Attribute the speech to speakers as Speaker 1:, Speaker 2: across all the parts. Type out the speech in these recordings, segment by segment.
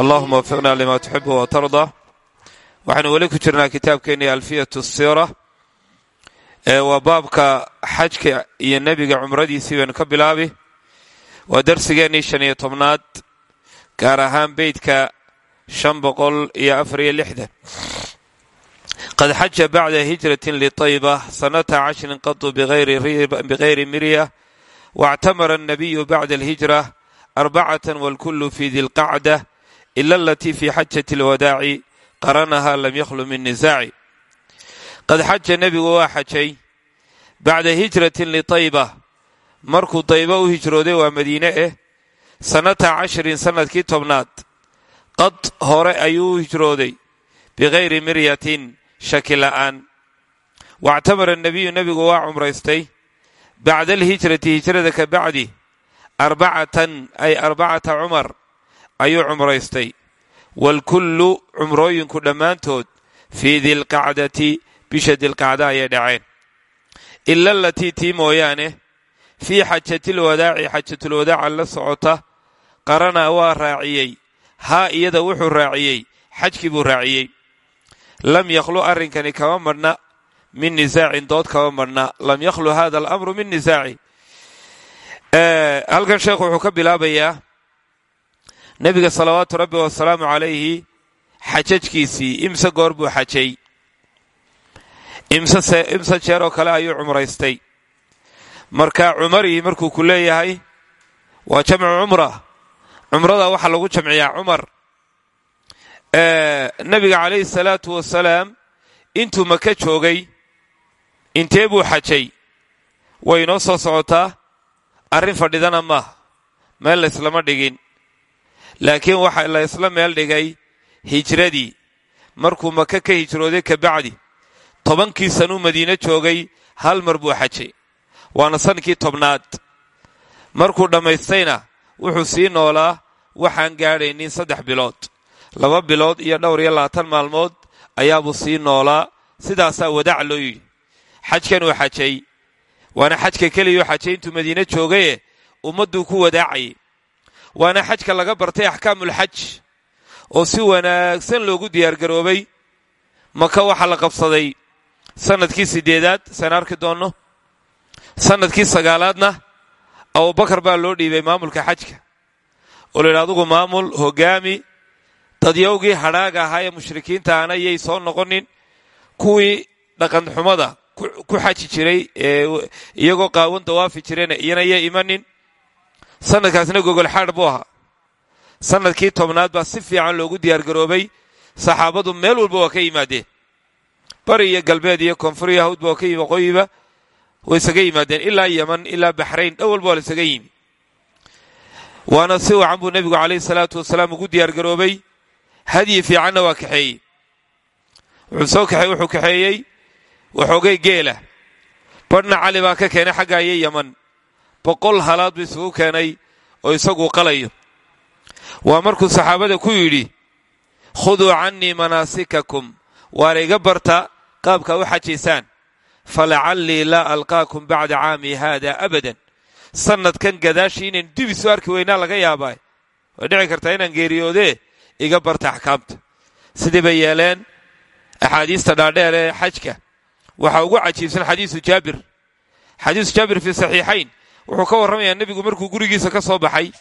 Speaker 1: allahuma wafiqna lima tuxibu wa tarda waxaynu weli ku jirnaa kitaabkeennii alfiyatu sira ee waa baabka xajka iyo nebiga cumradiisii baynu ka bilaabi waa darsigeennii shan iyo tobnaad gaar ahaan beydka shan boqol iyo afar iyo lixdan qad xaja bacda hijratin litayba sanata cashrin qadu bigayri mirya waاctamara الnabiyu bacda alhijra arbacatan wاlkulu fi di lqacda ila alatii fi xajati اlwadaaci qaranaha lam yakhlu min nisaaci qad xaja nebigu waa xajay bacda hijratin litayba markuu dayba u hijrooday waa madiine eh sannata cashirin sannadkii tobnaad qad hore ayuu u hijrooday bikayri miryatin shaki la'aan waactamara nebiyu nebigu waa cumraystay bacda alhijrati hijrada ka bacdi arbacatan ay arbacata cumar ayuu cumraystay. Waalkullu cumrooyinku dhammaantood fii dilqacdati bisha dilqacda ayay dhaceen. Ila alatii tii mooyaane fii xajatilwadaaci xajatulwadaaca la socota qarana waa raaciyey. Haa iyada wuxuu raaciyey xajkii buu raaciyey. Lam yakhlu arrinkani kama madhna min nisaacin dood kama madhna lam yakhlu hada alamru min nisaaci. Halkan sheekhu wuxuu ka bilaabayaa nebiga salawaatu rabbi wasalaamu calayhi xajajkiisii imse goor buu xajay. Imse jeer oo kale ayuu cumraystay. Marka cumari markuu ku leeyahay waa jamcu cumra. Cumrada waxaa lagu jamciyaa cumar. Nebiga calayhi salaatu wasalaam intuu maka joogay intee buu xajay? Way inoo soo socotaa arrin fadhidana maaha meel layslama dhigin laakiin waxa la isla meel dhigay hijradii. Markuu maka ka hijrooday ka bacdi tobankii sanuu madiine joogay hal mar buu xajay. Waana sankii tobnaad. Markuu dhammaystayna wuxuu sii noolaa waxaan gaadhaynin saddex bilood. Laba bilood iyo dhowr iyo labaatan maalmood ayaabuu sii noolaa. Sidaasaa wadaac loo yidhi. Xajkan uu xajay. Waana xajka keliyuu xajay intuu madiine joogaye ummadduu ku wadaacayay waana xajka laga bartay axkaamulxaj oo si wanaagsan loogu diyaargaroobay. Maka waxaa la qabsaday sannadkii siddeedaad saan arki doonno. Sannadkii sagaalaadna abubakar baa loo dhiibay maamulka xajka. Oo layidhi adugu maamul hogaami dadyowgii hadhaaga ahaa ee mushrikiinta ana yay soo noqonin kuwii dhaqanxumada ku xaji jiray ee iyagoo qaawan dawaafi jireen iyana yay imanin sannadkaasna gogol xaadh buu ahaa. Sannadkii tobnaad baa si fiican loogu diyaargaroobay. Saxaabadu meel walba waa ka yimaadeen. Bari iyo galbeed iyo koonfur iyo hawdba waa ka yimi waqooyiba way isaga yimaadeen. Ilaa yeman ilaa baxrayn dhow walba waa la isaga yimi. Waana si wacan buu nebigu calayhi salaatu wasalaam ugu diyaargaroobay. Hadyi fiicanna waa kaxeeyey. Wuxuu kaxeeyey waxoogay geela. Badhna cali baa ka keenay xaggaayo yeman boqol halaad buu isugu keenay oo isaguu qalayo. Waa markuu saxaabada ku yidhi khuduu cannii manaasikakum waana iga barta qaabkaa u xajaysaan falacallii laa alqaakum bacda caami haada abadan. Sannadkan gadaashii inaynu dib isu arki weynaa laga yaabaa. Way dhici kartaa inaan geeriyoodee iga barta axkaamta. Sidii bay yeeleen axaadiista dhaadheer ee xajka. Waxaa ugu cajiibsan xadiisu jaabir. Xadiisu jaabir fii saxiixayn wuxuu ka warramayaa nebigu markuu gurigiisa ka soo baxay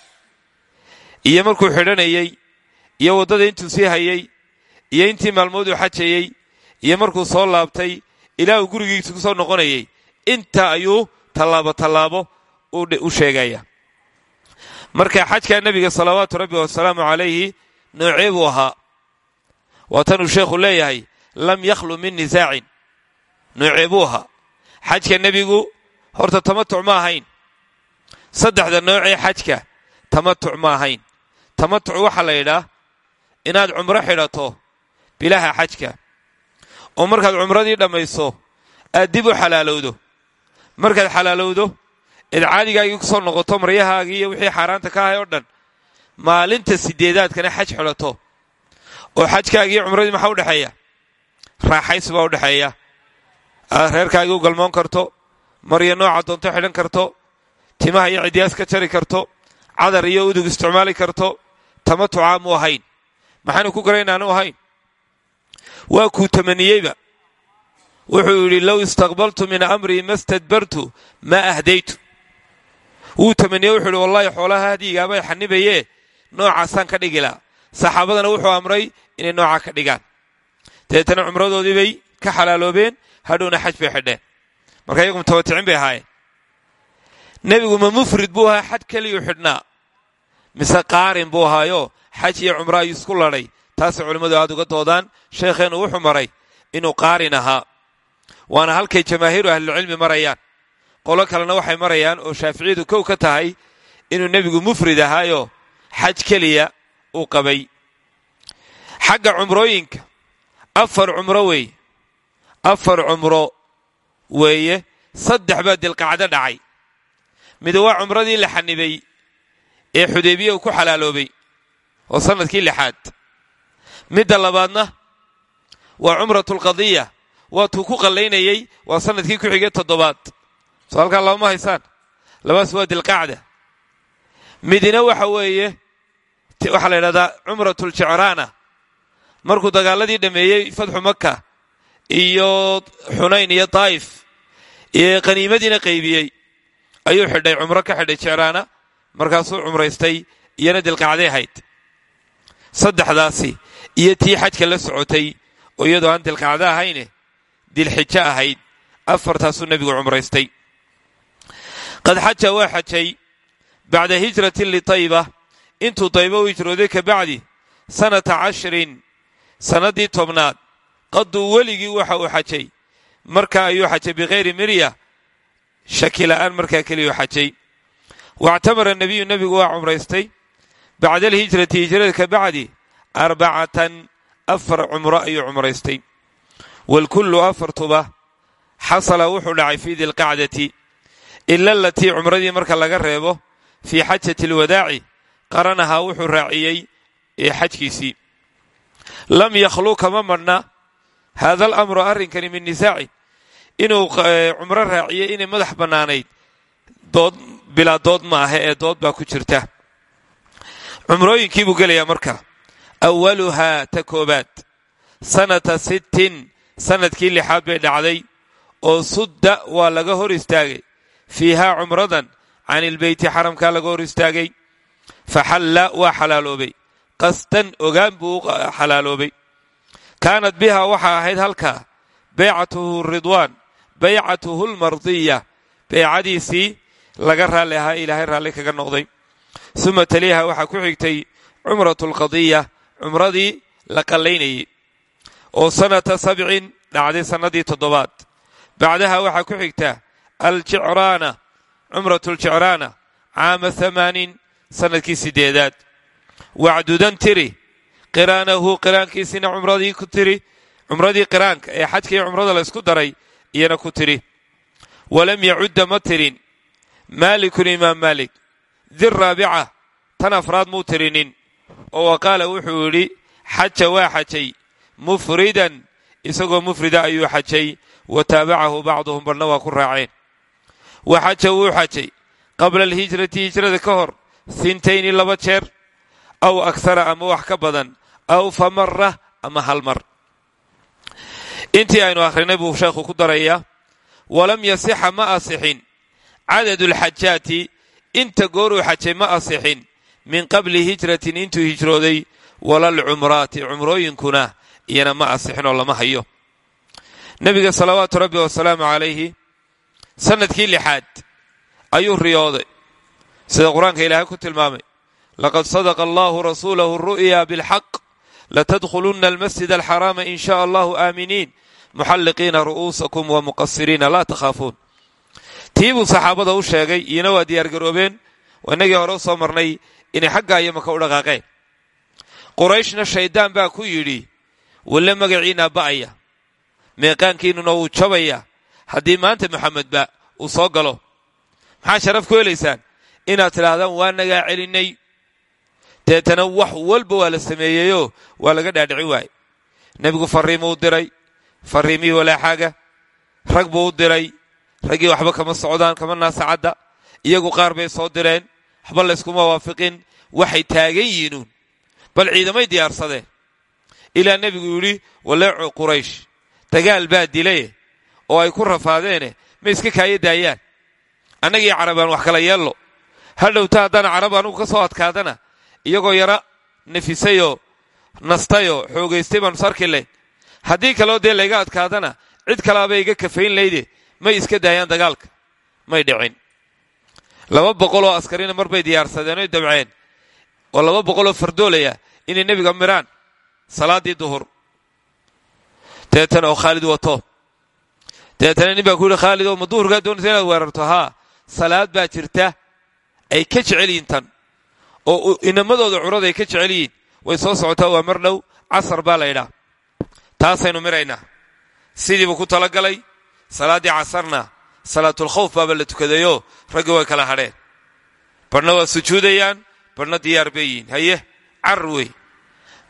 Speaker 1: iyo markuu xidhanayey iyo waddada intuu sii hayey iyo intii maalmood uu xajayey iyo markuu soo laabtay ilaa uu gurigiisa ku soo noqonayey inta ayuu tallaabo tallaabo u sheegaya. Marka xajkaa nebiga salawaatu rabbi wasalaamu calayhi noocee buu ahaa? Waa tanuu sheekhu leeyahay lam yakhlu min nisaacin noocee buu ahaa? Xajka nebigu horta tamatuc ma ahayn saddexda noocee xajka tamatuc ma ahayn. Tamatuc waxaa la yidhaa inaad cumro xidhato bilaha xajka oo markaad cumradii dhammayso aad dib u xalaalowdo. Markaad xalaalowdo eed caadigaagii ku soo noqoto maryahaagii iyo wixii xaaraanta ka ahay oo dhan maalinta sideedaadkana xaj xidhato oo xajkaagii cumradii maxaa udhexeeya raaxays baa udhexeeya aad reerkaagii u galmoon karto maryo nooca doonto xidhan karto timaha iyo cidyaas ka jari karto cadar iyo udug isticmaali karto tamatucaa mu ahayn. Maxaanu ku garay inaanu ahayn? Waa kuu tamaniyeyba. Wuxuu yidhi low istaqbaltu min amrii ma stadbartu maa ahdaytu. Wuu tamaniyey wuxuu yidhi wallahi xoolaha hadiigaabay xanibayee noocaasaan ka dhigi laha saxaabadana wuxuu amray inay noocaa ka dhigaan. Dabeetana cumradoodii bay ka xalaaloobeen hadhowna xaj bay xidheen. Marka iyagu mutawaticin bay ahaayeen nebigu ma mufrid buu ahaa xaj keliyuu xidhnaa. Mise qaarin buu ahaayo xaj iyo cumro ayuu isku ladhay taasay culimmadu aad uga doodaan sheekheennu wuxuu maray inuu qaarin ahaa. Waana halkay jamaahiiru ahlilcilmi marayaan. Qolo kalena waxay marayaan oo shaaficiyadu kow ka tahay inuu nebigu mufrid ahaayo xaj keliya uu qabay. Xagga cumrooyinka afar cumro weeye. Afar cumro weeye saddex baa dilqacdo dhacay mid waa cumradii la xanibay ee xudaybiya uu ku xalaaloobay oo sannadkii lixaad. Midda labaadna waa cumratulqadiya waatuu ku qallaynayey waa sannadkii ku xigay toddobaad. Soo halkaa labama haysaan labaas waa dilqacda midina waxa weeye waxaa la yidhahdaa cumratuljecraana markuu dagaaladii dhammeeyey fatxu maka iyo xunayn iyo daa'if iyo qaniimadiina qaybiyey ayuu xidhay cumro ka xidhay jecraana markaasuu cumraystay iyona dilqacday ahayd saddexdaasi iyo tii xajka la socotay oo iyadoo aan dilqacdo ahayne dilxijo ahayd. Afartaasuu nebigu cumraystay. Qad xaja waa xajay. Bacda hijratin litayba intuu dayba u hijrooday ka bacdi sanata cashrin sannaddii tobnaad. Qaduu weligii waxa uu xajay. Markaa ayuu xajay bikhayri mirya shaki la'aan markaa keliyuu xajay. Waactamara nebiyu nebigu waa cumraystay. Bacda alhijrati hijrada ka bacdi arbacatan afar cumro ayuu cumraystay. Waalkullu afartuba xasala wuxuu dhacay fii dilqacdati ila alatii cumradii marka laga reebo fii xajati alwadaaci qaranahaa wuxuu raaciyey ee xajkiisii. Lam yakhluu kama madhna haada alamru arrinkani min nisaaci inuu cumro raaciyey inay madax bannaanayd. Dood bilaa dood ma aha ee dood baa ku jirta. Cumrooyinkii buu gelayaa marka. Awaluhaa ta koobaad sanata sittin sannadkii lixaad bay dhacday oo sudda waa laga hor istaagay. Fiihaa cumradan can ilbeyti xaramkaa laga hor istaagay. Faxalla waa xalaaloobay. Qasdan ogaan buu u xalaaloobay. Kaanat biha waxaa ahayd halkaa baycatuhu ridwaan baycatuhu lmardiya baycadiisii laga raalli ahaa ilaahay raalli kaga noqday. Suma taliyaha waxaa ku xigtay cumratu alqadiya cumradii la qallaynayey oo sanata sabcin dhacday sannadii toddobaad. Bacdaha waxaa ku xigta aljicraana cumratu ljicraana caama hamaanin sannadkii siddeedaad wacdudan tiri qiraanahu qiraankiisina cumradii ku tiri cumradii qiraanka ee xajka iyo cumrada la ysku daray iyana ku tiri walam yacudda ma tirin. Maalikun imaam maalik diraabica tan afraad muu tirinin. Oo wa qaala wuxuu yidhi xaja waa xajay. Mufridan isagoo mufrida ayuu xajay. Wa taabacahu bacduhum barhna waa ku raaceen. Wa xaja wuu xajay. Qabla alhijrati hijrada ka hor hintayni laba jeer aw akhara ama wax ka badan aw fa mara ama hal mar intii aynu akhrinay buu sheekhu ku darayaa walam yasixa ma asixin. Cadadu lxajaati inta gooruu xajay ma asixin. Min qabli hijratin intuu hijrooday walalcumraati cumrooyinkuna iyana ma asixin oo lama hayo. Nebiga salawaatu rabbi wasalaamu calayhi sannadkii lixaad ayuu riyooday. Sida qur'aanka ilaahay ku tilmaamay laqad sadaqa allahu rasuulahu ru'ya bilxaq latadkhulunna almasjid alxaraama in shaa allahu aaminiin muxalliqiina ru'uusakum wa muqasiriina laa takhaafuun. Tii buu saxaabada u sheegay iyana waa diyaargaroobeen waa innagii hore u soo marnay inay xaggaa iyo maka u dhaqaaqeen. Qurayshna shayddaan baa ku yidhi walle magaciinaa ba'aya meeqaankiinnuna wuu jabaya haddii maanta maxamedba uu soo galo. Maxaa sharaf ku helaysaan? Inaad tidhaahdaan waa nagaa celinnay deetana wax walba waa la sameeyeyoo waa laga dhaadhici waaye. Nebigu farriimuu diray farriimihii walaaxaaga rag buu u diray raggii waxba kama socdaan kama naasacadda. Iyagu qaar bay soo direen. Waxba layskuma waafiqin waxay taagan yihiinuun bal ciidamay diyaarsadeen. Ilaa nebigu yidhi waleecu quraysh dagaal baa dilaye oo ay ku rafaadeene. Ma iska kaayo daayaan. Annagii carabaan wax kala yeello hadhowta haddaan carab anugu ka soo adkaadana. Iyagoo yara nafisayoo nastayoo xoogaystay baanu sarki haddii kaloo dee layga adkaadana cid kalaabay iga kafayn layde may iska daayaan dagaalka. May dhicin. Laba boqoloo askarina mar bay diyaarsadeen oy dabceen oo laba boqoloo fardoolaya inay nebiga miraan salaaddii duhur. Deetana oo khaalid wato. Deetana nin ku yidhi khaalid oo ma duhurkaa doonaysa inaad weerarto? Haa salaad baa jirta. Ay ka jecel yihiin tan. Oo inamadooda curada ay ka jecel yihiin way soo socotaa waa mar dhow. Casar baa laydhaa taasaynu miraynaa. Sidiibuu ku talagalay. Salaaddii casarna salaatulkhawf baaba la tukadayoo raggi way kala hadheen. Barhna waa sujuudayaan barhna diyaar bay yihiin. Haye car wey.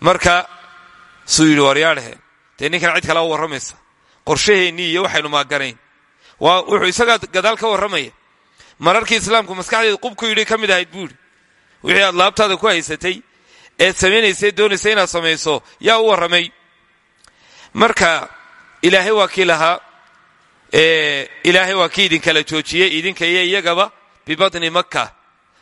Speaker 1: Marka suu yidhi waryaadhehe dee ninkan cid kala u warramaysa. Qorshaheennii iyo waxaynu maaganayn. Waa wuxuu isagaa gadaal ka warramaya mararkii islaamku maskaxdeeda qubku yidhi ka mid ahayd buu yidhi wixii aad laabtaada ku haysatay eed samaynaysay doonaysa inaad samayso yaa u warramay marka ilaahay waa kii ilaahay waa kii idinkala joojiyey idinka iyo iyagaba bibadni makka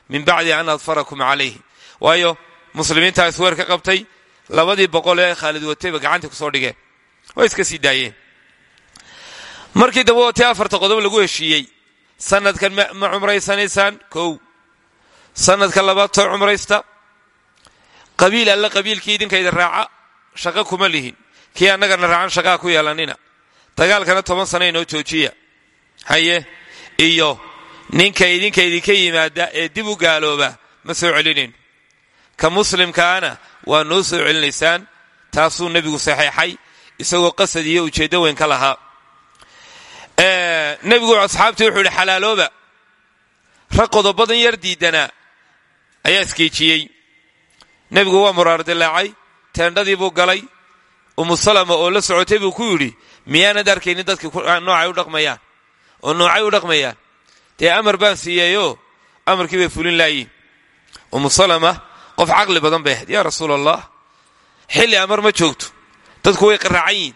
Speaker 1: min bacdi an adfarakum calayhi. Waayo muslimiintaa isweer ka qabtay labadii boqol ee khaalid watayba gacanta ku soo dhigeen. Way iska sii daayeen. Markii dambe afarta qodob lagu heshiiyey sanadkan ma cumraysanaysaan kow. Sanadka labaad soo cumraysta? Qabiil alla qabiilkii idinkayda raaca shaqo kuma lihin kii annagana raacan shaqaa ku yeelanina dagaalkana toban sana inoo joojiya. Haye iyo ninka idinka idinka yimaada ee dib u gaalooba ma soo celinayno ka muslimkaana waa noo soo celinaysaan taasuu nebigu saxeexay isagoo qasad iyo ujeeddo weyn ka lahaa. Nebigu asxaabtii wuxuu idhi xalaalooba rag qodobadan yar diidanaa ayaa isgeejiyey nebigu waa muraar dilaacay teendhadii buu galay umu salama oo la socotay buu ku yidhi miyaanad arkaynin dadkii noocay u dhaqmayaan? Oo noocay u dhaqmayaan? Dee amar baan siiyeeyoo amarkii bay fulin laayiin umu salama qof caqli badan bay ahayd yaa rasuul allah xilli amar ma joogto. Dadku way qaraacan yihiin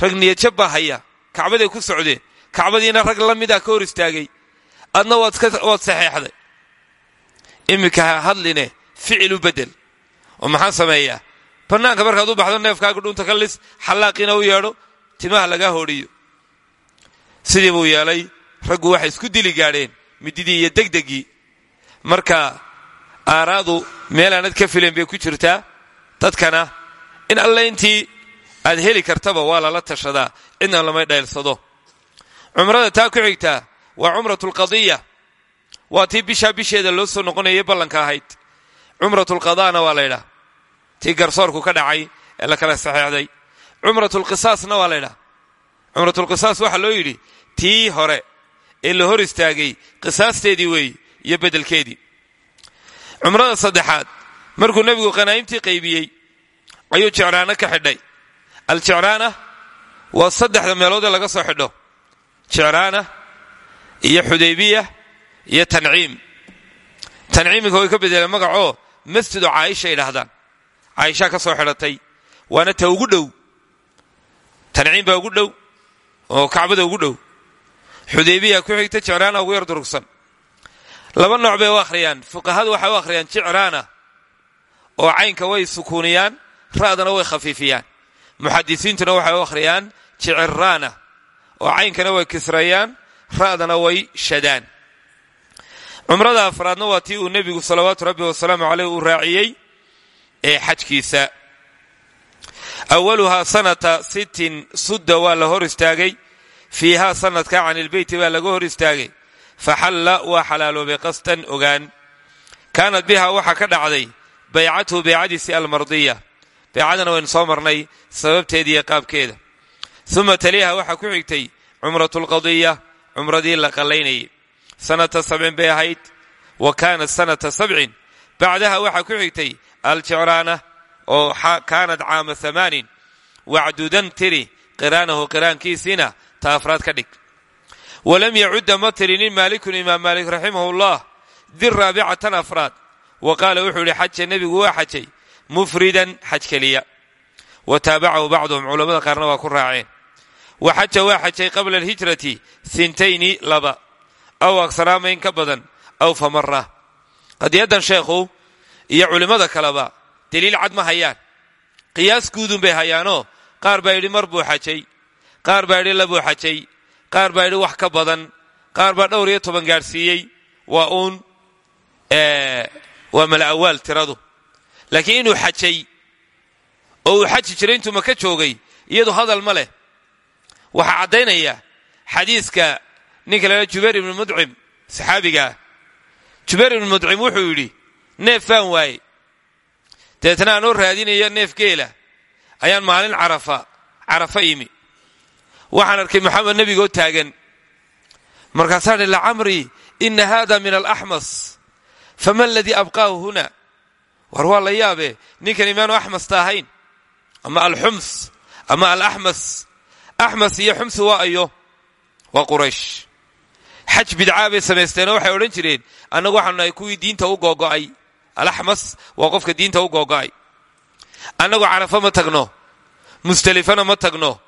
Speaker 1: rag niyadjab baa haya. Kacbaday ku socdeen. Kacbadiina rag la mida ka hor istaagay. Adna waad saxeexday iminka ha hadline ficil u bedel oo maxaan sameeyaa bannaanka markaad u baxdo neefkaaga dhunta ka lis xallaaqiina u yeedho timaha lagaa hoodhiyo sidii buu yeelay raggu waxay isku dili gaadheen mididii iyo degdegii. Marka aaraadu meelaanad ka filayn bay ku jirtaa dadkana in alle intii aad heli kartaba waa lala tashadaa cidna lama dhaylsado cumrada taa ku xigtaa waa cumratulqadiya waa tii bishaa bisheeda loo soo noqonayay ballanka ahayd. Cumratulqadaana waa laydhaa tii garsoorku ka dhacay ee la kala saxeexday cumratulqisaasna waa laydhaa cumratulqisaas waxaa loo yidhi tii hore ee la hor istaagay qisaasteedii weeye iyo beddelkeedii. Cumrada saddexaad markuu nebigu qanaa'imtii qaybiyey ayuu jecraano ka xidhay. Aljecraana waa saddexda meelood ee laga soo xidho. Jecraana iyo xudaybiya iyo tanciim tanciiminka way ka bedeleen magacoo masjidu caaisha yidhaahdaan caaishaa ka soo xidhatay waana ta ugu dhow. Tanciim baa ugu dhow. Oo kacbada ugu dhow. Xudaybiya ku xigta jecraana ugu yar durugsan. Laba nooc bay u akhriyaan. Fuqahadu waxay u akhriyaan jicraana oo caynka way sukuuniyaan ra'dana way khafiifiyaan. Muxadisiintuna waxay u akhriyaan jiciraana oo caynkana way kisrayaan ra'dana way shadaan. Cumrada afraadna waa tii uu nebigu salawaatu rabbi wasalaamu caleyh uu raaciyey ee xajkiisa. Awaluhaa sanata sittin sudda waa la hor istaagay. Fiihaa sanadka can ilbeyti baa laga hor istaagay. Faxalla waa xalaaloobay qastan ogaan. Kaanad biha waxaa ka dhacday baycatuhu baycadiisi almardiya. Baycadana waynu soo marnay sababteediiyo qaabkeeda. Uma taliiha waxaa ku xigtay cumratulqadiya cumradii la qallaynayay. Sanata sabcin bay ahayd. Wa kaanat sanata sabcin. Bacdaha waxaa ku xigtay aljicraana oo kaanad caama amaanin wacdudan tiri qiraanahu qiraankiisiina ta afraad ka dhig. Walam yacudda ma tirinin maalikun imaam maalik raximahullah di raabicatan afraad. Wa qaala wuxuu idhi xaja nebigu waa xajay mufridan xaj keliya. Wa taabacahu bacduhum culammada qaarna waa ku raaceen. Wa xaja waa xajay qabla alhijrati hintayni laba. Aw agsaraamayn ka badan aw fa mara qadiyaddan sheekhu iyo culimmada kaleba deliil cad ma hayaan. Qiyaas guudun bay hayaanoo qaar baa yidhi mar buu xajay. Qaar baa yidhi labuu xajay. Qaar baa yidhi wax ka badan. Qaar baa dhowr iyo toban gaadhsiiyey. Waa uun waa mala awaal tiradu. Laakiin inuu xajay oo uu xaji jiray intuu maka joogay iyadu hadal ma leh. Waxaa caddaynaya xadiiska ninka la jubayr ibnu mudcim saxaabigaa jubayr ibnu mudcim wuxuu yidhi neef baan waaye dabeetna aanoo raadinaya neef geela ayaan maalin carafa carafa imi waxaan arkay maxamed nebigoo taagan. Markaasaa hi lacamrii ina hada min alaxmas fama aladii abqaahu huna? War waa la yaabe ninkan imaanu axmasta ahayn ama alxums ama alaxmas axmas iyo xumsi waa ayo waa quraysh. Xaj bidcaa bay samaysteenoo waxay odhan jireen annagu waxaanu kuwii diinta u googo'ay alaxmas waa qofka diinta u googo'ay annagu carafa ma tagno. Musdelifana ma tagno.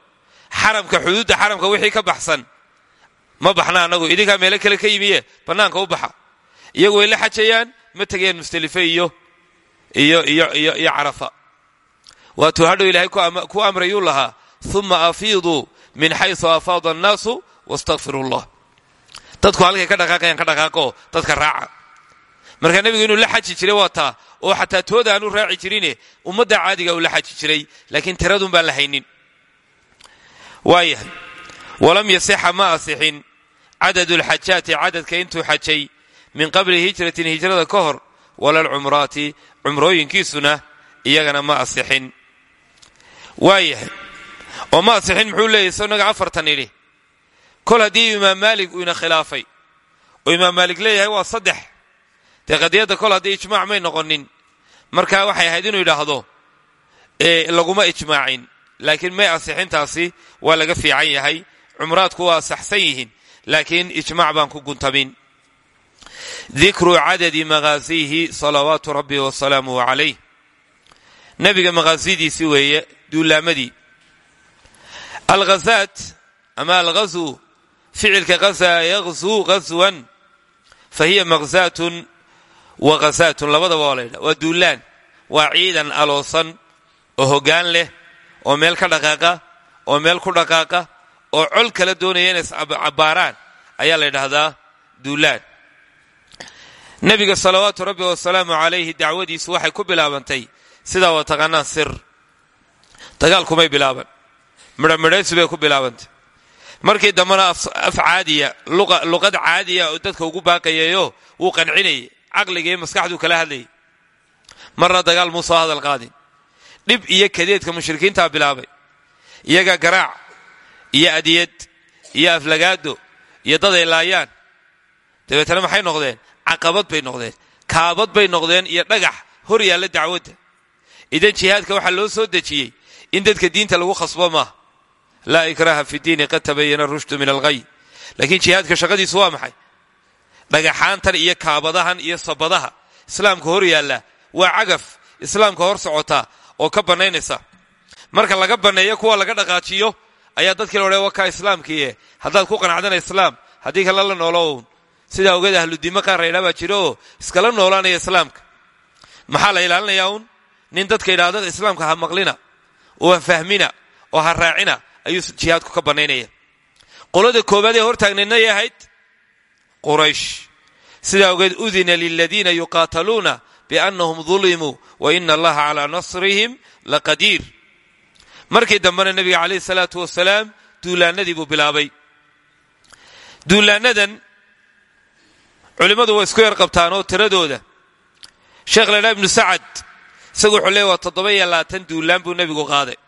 Speaker 1: Xaramka xuduudda xaramka wixii ka baxsan. Ma baxna annagu idinkaa meelo kale ka yimiye bannaanka u baxa. Iyagu way la xajayaan ma tegayaan musdelife iyo iyo iyo iyo iyo carafa. Waatuu hadhow ilaahay ku amrayuu lahaa. Uma afiiduu min xaysu afaada annaasu wastakfiru llah dadku halkay ka dhaqaaqayaan ka dhaqaaqo dadka raaca marka nebigu inuu la xaji jiray waa taa oo xataa tooda aanu raaci jirine ummadda caadiga uu la xaji jiray laakiin tiradun baan la haynin walam yasixa ma asixin cadadu lxajaati cadadka intuu xajay min qabli hijratin hijrada ka hor wala lcumraati cumrooyinkiisuna iyagana ma asixin waayahay oo ma asixin muxuu leeyahy sonaga afartan idhi. Kol haddii imaam maalik uu ina khilaafay oo imaam maalik leeyahay waa saddex dee qadiyadda kol haddii ijmaac may noqonin marka waxay ahayd inuu yidhaahdo laguma ijmaacin. Laakiin may asixintaasi waa laga fiican yahay cumraadku waa saxsan laakiin ijmaac baan ku guntamin dikru cadadi makhaasiihi salawaatu rabbi wasalaamuhu calayh. Nebiga makhaasidiisi weeye duulaamadii. Alghazaat ama alghazwu ficilka ghasaa yaghzuu ghaswan fa hiya wa ghasaatun labadaba waa la ydhaha waa duulaan waa ciidan aloosan oo hoggaan leh oo meel ka dhaqaaqa oo meel ku dhaqaaqa oo col kala doonaya inay iscabbaaraan ayaa la ydhahdaa duulaan. Nebiga salawaatu rabbi wasalaamu calayhi dacwadiisu waxay ku bilaabantay. Sidaa waa taqaanaan sir. Dagaal kumay bilaaban. Midhamidhaysu bay ku bilaabantay. Markii dambena af caadiya luqad caadiya oo dadka ugu baaqayayo wuu qancinayay caqligii maskaxduu kala hadlayay. Marna dagaal muu soo hadal qaadin dhib iyo kadeedka mushrikiintaa bilaabay. Iyaga garaac iyo adiyad iyo aflagaado iyo dad ay laayaan. Dabeetana maxay noqdeen? Caqabad bay noqdeen. Kaabad bay noqdeen iyo dhagax hor yaalla dacwadda. Idan jihaadka waxaa loo soo dejiyey in dadka diinta lagu khasbo maaha laa ikraha fi diini qad tabayana rushdu min alghay laakiin jihaadka shaqadiisu waa maxay dhagaxaantan iyo kaabadahan iyo sabadaha islaamka hor yaalla waa cagaf. Islaamka hor socota oo ka bannaynaysa marka laga banneeyo kuwa laga dhaqaajiyo ayaa dadkii la odhaya wakaa islaamkiie haddaad ku qanacdana islaam haddii kale la noolown. Sidaa ogeed ahludimo qaar la ydhaa baa jiro oo iskala noolaanaya islaamka. Maxaa la ilaalinayaa uun? Nin dadka idhaahda islaamka ha maqlina oo ha fahmina oo ha raacina ayuu jihaadku ka bannaynaya qolada koobaad ee hortaagnaydnay ahayd quraysh. Sidaa ogeed udina liladiina yuqaataluuna biannahum dulimuu wa ina allaha calaa nasrihim laqadiir markii dambena nebiga calayhi salaatu wasalaam duulaanadii buu bilaabay. Duulaanadan culimmadu way isku yar qabtaan oo tiradooda. Sheekh ladhaa ibnu sacad isagu wuxuu leeyay waa toddoba iyo labaatan duulaan qaaday.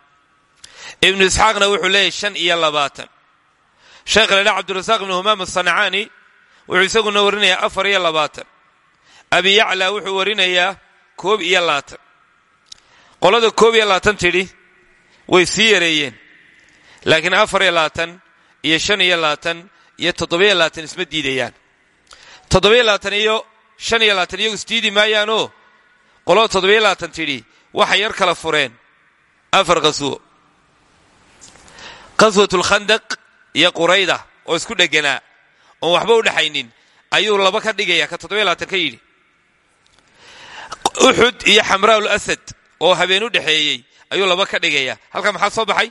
Speaker 1: Ibnu isxaaqna wuxuu leeyahy shan iyo labaatan. Sheekh ladhaa cabdirasaaq ibnu humaam asanacaani wuxuu isaguna warinayaa afar iyo labaatan. Abi yacla wuxuu warinayaa koob iyo labaatan. Qolada koob iyo labaatan tidhi way sii yareeyeen. Laakiin afar iyo labaatan iyo shan iyo labaatan iyo toddobiyo labaatan isma diidayaan. Toddobiyo labaatan iyo shan iyo labaatan iyagu isdiidi maayaanoo? Qolada toddobiyo labaatan tidhi waxay yar kala fureen. Afar qaswo. Qaswatulkhandaq iyo qurayda oo isku dheganaa oon waxba u dhexaynin ayuu laba ka dhigaya ka ka yidhi. Uxud iyo xamraa'ul asad oo habeen u dhexeeyey ayuu laba ka dhigaya. Halkaa maxaa soo baxay?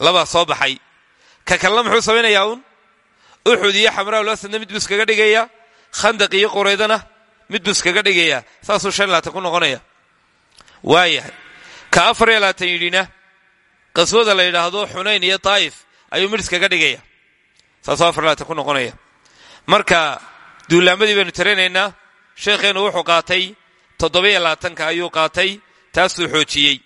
Speaker 1: Labaa soo baxay. Ka kalena muxuu samaynayaa uun? Uxud iyo xamraa'ul asadna mid buu iskaga dhigaya khandaq iyo quraydana mid buu iskaga dhigaya saasuu ku noqonaya. Waayahay ka afar iyo labaatan yidhina qaswada la yidhaahdo xunayn iyo taa'if ayuu mid iskaga dhigaya labaatan ku noqonaya. Marka duulaamadii baynu taranaynaa sheekheennu wuxuu qaatay toddobiyo labaatanka ayuu qaatay taasuu xoojiyey.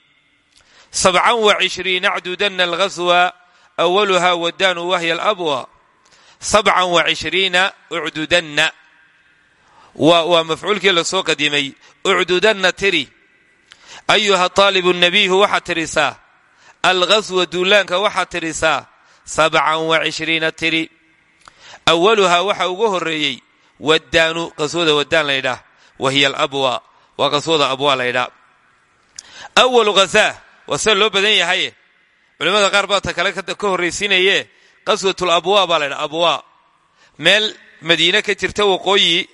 Speaker 1: Sabcan wa cishriina acdudanna alghaswa awaluha waddaanu wahya alabwa. Sabcan wa cishriina ucdudanna waa mafcuulkii la soo qadimay ucdudanna tiri. Ayuha taalibu nabiihu waxaad tirisaa alghaswa duulaanka waxaad tirisaa sabcan wa cishriina tiri awaluhaa waxa ugu horreeyey waddaanu qaswada waddaan laydhaah wa hiya alabwa waa qaswada abwaa laydhaa awalu ghasaa waa sida loo badan yahaye culimmada qaar baa ta kale ka horraysiinaye qaswatul abwaa baa laydhaa abwaa meel madiine ka jirta waqooyi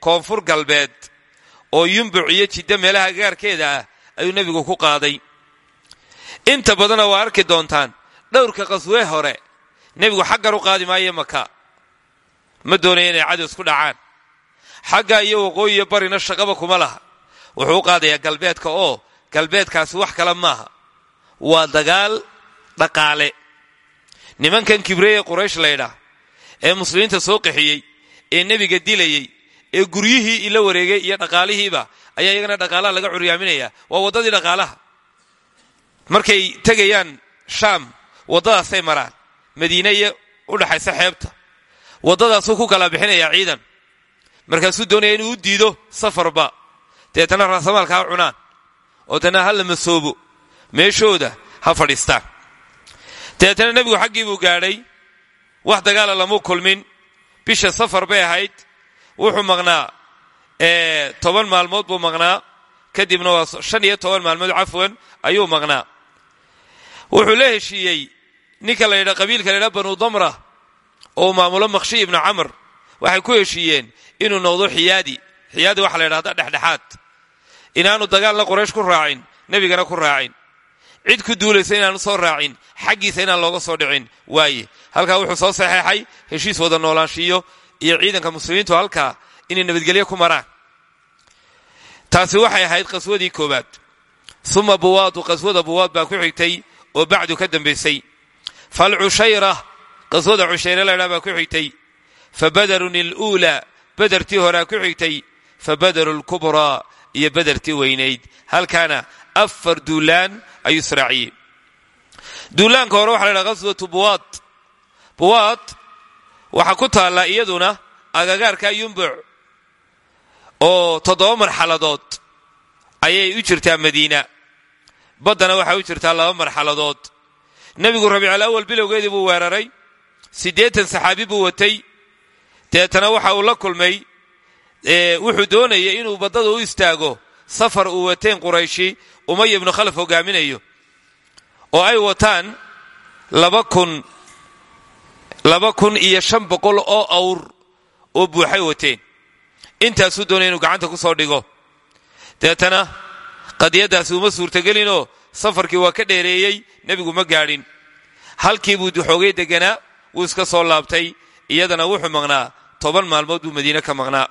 Speaker 1: koonfur galbeed oo yumbuc iyo jiddo meelaha gaarkeeda ah ayuu nebigu ku qaaday inta badana waa arki doontaan dhowrka qaswee hore nebigu xaggan u qaadi maayo maka ma doonaya inay cadows ku dhacaan. Xagga iyo waqooyi iyo barina shaqaba kuma laha. Wuxuu u qaadayaa galbeedka oo galbeedkaasi wax kale maaha. Waa dagaal dhaqaale. Nimankan kibreye quraysh laydhaah ee muslimiinta soo qaxiyey ee nebiga dilayey ee guryihii ila wareegay iyo dhaqaalihiiba ayaa iyagana dhaqaalaha laga curyaaminaya waa waddadii dhaqaalaha. Markay tegayaan shaam waddadaasay maraan madiine iyo dhaxaysa xeebta. Waddadaasuu ku kala bixinayaa ciidan. Markaasuu doonaya inuu u diido safarba deetana raasamaalka ha cunaan. Oo tana ha la masoobo. Meeshooda ha fadhiistaan. Deetana nebigu xaggii buu gaadhay. Wax dagaala lamu kulmin. Bisha safar bay ahayd. Wuxuu maqnaa toban maalmood buu maqnaa. Kadibna waa shan iyo toban maalmood cafwan ayuu maqnaa. Wuxuu la heshiiyey ninka la yidha qabiilka la yidhaha banu damra oo maamulo makhshi ibnu camr waxay ku heshiiyeen inuu noqdo xiyaadi. Xiyaadi waxa la yidhahda dhexdhexaad. Inaanu dagaalna qoraysh ku raacin nebigana ku raacin. Cid ku duulaysa inaanu soo raacin xaggiisa inaan looga soo dhicin waaye. Halkaa wuxuu soo saxeexay heshiis wada noolaanshiyo iyo ciidanka muslimiintu halkaa inay nabadgelyo ku maraan. Taasi waxay ahayd qaswadii koowaad. Uma buwaadu qaswada buwaad baa ku xigtay oo bacdu ka dambaysay falcushayra qaswada cushayre laydhaa baa ku xigtay fa badarun iluulaa badertii horaa ku xigtay fa badaru lkubraa iyo badertii weynayd halkaana afar duulaan ayuu israaciyey duulaanka hore waxa la ydhaha qaswatu buwaad buwaad waxaa ku taalla iyaduna agagaarka yumbuc oo toddoba marxaladood ayay u jirtaa madiina baddana waxaa u jirtaa laba marxaladood nebigu rabiicul awal bilowgeedii buu weeraray. Siddeetan saxaabi buu watay. Deetana waxa uu la kulmay wuxuu doonayay inuu baddada u istaago safar uu wateen qurayshi umaya ibnu khalaf hogaaminayo oo ay wataan laba kun laba kun iyo shan boqol oo awr oo buuxay wateen. Intaasuu doonaya inuu gacanta ku soo dhigo. Deetana qadiyaddaasi uma suurtagelinoo safarkii waa ka dheereeyey nebigu ma gaadhin. Halkii buu xoogay deganaa wuu iska soo laabtay iyadana wuxuu maqnaa toban maalmood buu madiine ka maqnaa.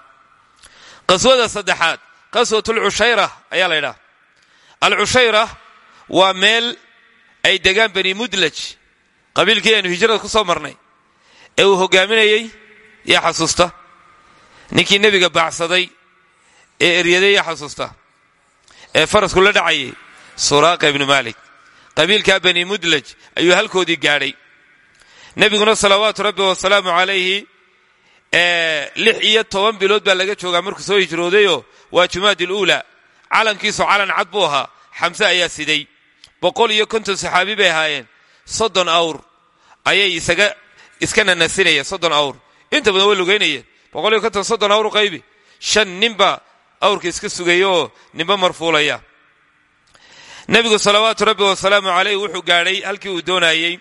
Speaker 1: Qaswada saddexaad qaswatulcushayra ayaa la ydhaha alcushayra waa meel ay degaan bani mudlaj qabiilkii aynu hijrada ku soo marnay ee uu hogaaminayey yaa xasuusta. Ninkii nebiga baacsaday ee eryaday yaa xasuusta. Ee farasku la dhacayay suraaqa ibnu maalik qabiilkaa bani mudlaj ayuu halkoodii gaadhay. Nebiguna salawaatu rabbi wasalaamu calayhi lix iyo toban bilood baa laga joogaa markuu soo hijroodayoo waa jumaad iluula calankiisu calan cad buu ahaa xamse ayaa siday. Boqol iyo konton saxaabi bay ahaayeen. Soddon awr ayay isaga iska nanasinayeen soddon awr. Inta badan way lugaynayeen boqol iyo konton soddon awr qaybi. Shan ninba awrka iska sugaya oo ninba marfuulaya nebigu salawaatu rabbi wasalaamu calayh wuxuu gaadhay halkii uu doonayey.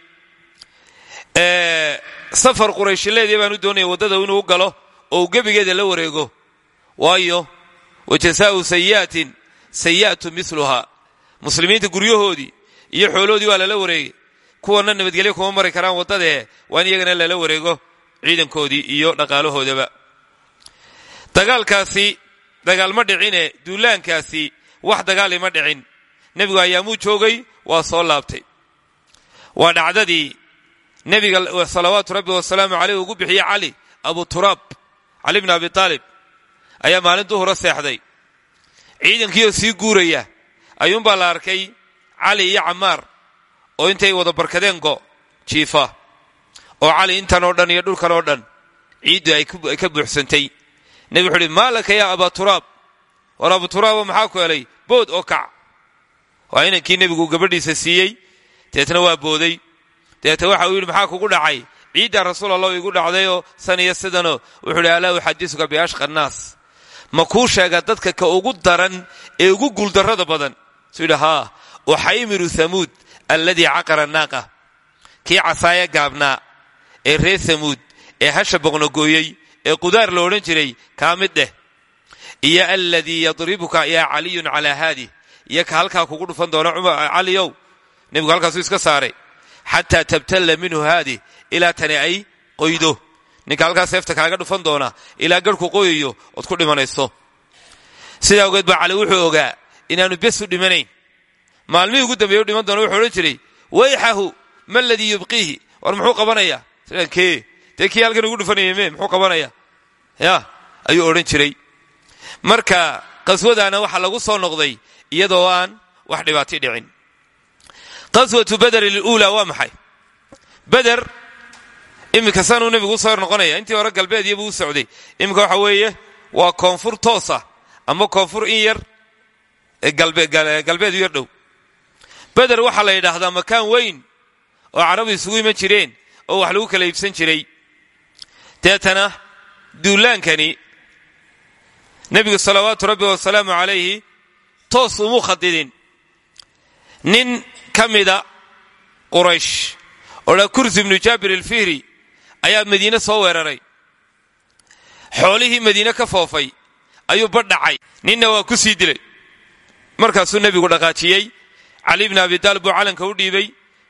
Speaker 1: Safar qurayshileedii baan u doonaya waddada inuu u galo oo uu gebigeeda la wareego. Waayo wa jasaa'u sayi'atin sayi'atu miluhaa muslimiinta guryahoodii iyo xooloodii waa lala wareegay. Kuwanna nabadgelyo kuma mari karaan waddadee waa in iyagana lala wareego ciidankoodii iyo dhaqaalahoodaba. Dagaalkaasi dagaal ma dhicine duulaankaasi wax dagaali ma dhicin nebigu ayaamuu joogay waa soo laabtay. Waa dhacdadii nebiga salawaatu rabbi wasalaamu caleyh ugu bixiyey cali abu turaab cali bn abi aalib ayaa maalin duhura seexday. Ciidankiioo sii guuraya ayuunbaa la arkay cali iyo camaar oo intay wada barkadeen go jiifa. Oo cali intan oo dhan iyo dhulkan oo dhan ciiddu ay ka buuxsantay. Nebigu wuxu uhi maa laka yaa abaa turaab war abu turaabo maxaa ku helay? Bood oo kac waa inankii nebigu gabadhiisa siiyey deetna waa booday. Deetna waxa uu yidhi maxaa kugu dhacay? Ciiddaa rasuul allah igu dhacdayoo san iyo sidanoo wuxuu idhi alaa uxadisuka biashqa annaas. Ma kuu sheega dadka ka ugu daran ee ugu guuldarrada badan? Suu yidhi haa uxaymiru hamuud alladii caqara naaqa. Kii casaaya gaabnaa ee reer hamuud ee hasha boqnogooyey ee qudaar la odhan jiray kaa mid dheh. Iyo aladii yadribuka yaa caliyun calaa haadi iyo ka halkaa kugu dhufan doona caliyow nebigu halkaasuu iska saaray. Xataa tabtalla minhu haadi ilaa tani ay qoydo. Ninka halkaa seefta kaaga dhufan doona ilaa garhku qoyayo ood ku dhimanayso. Sidaa ogeed baa cali wuxuu ogaa inaanu bes u dhimanayn. Maalmihii ugu dambeeye dhiman doona wuxuu odhan jiray wayxahu ma ladii yubqiihi? War muxuu qabanayaa kee? Dee kii ugu dhufanaya me muxuu qabanaya? Ya ayuu odhan jiray. Marka qaswadaana waxaa lagu soo noqday iyadoo aan wax dhibaati dhicin. Qaswatu beder iluulaa waa maxay? Beder iminka sanuu nebigu u soo noqonaya intii hore galbeed iyobuu u socday. Iminka waxa weeye waa koonfur toosa ama koonfur in yar galbeed u yar dhow. Beder waxaa la yidhaahdaa makaan weyn oo carabu isugu iman jireen oo wax lagu kala iibsan jiray. Deetana duulaankani nebigu salawaatu rabbi wasalaamu calayhi toos umu khadidin. Nin ka mida quraysh oo dha kursi ibnu jaabir alfihri ayaa madiine soo weeraray. Xoolihii madiine ka foofay ayuu badhacay. Ninna waa ku sii dilay. Markaasuu nebigu dhaqaajiyey. Cali bni abi taalib buu calanka u dhiibay.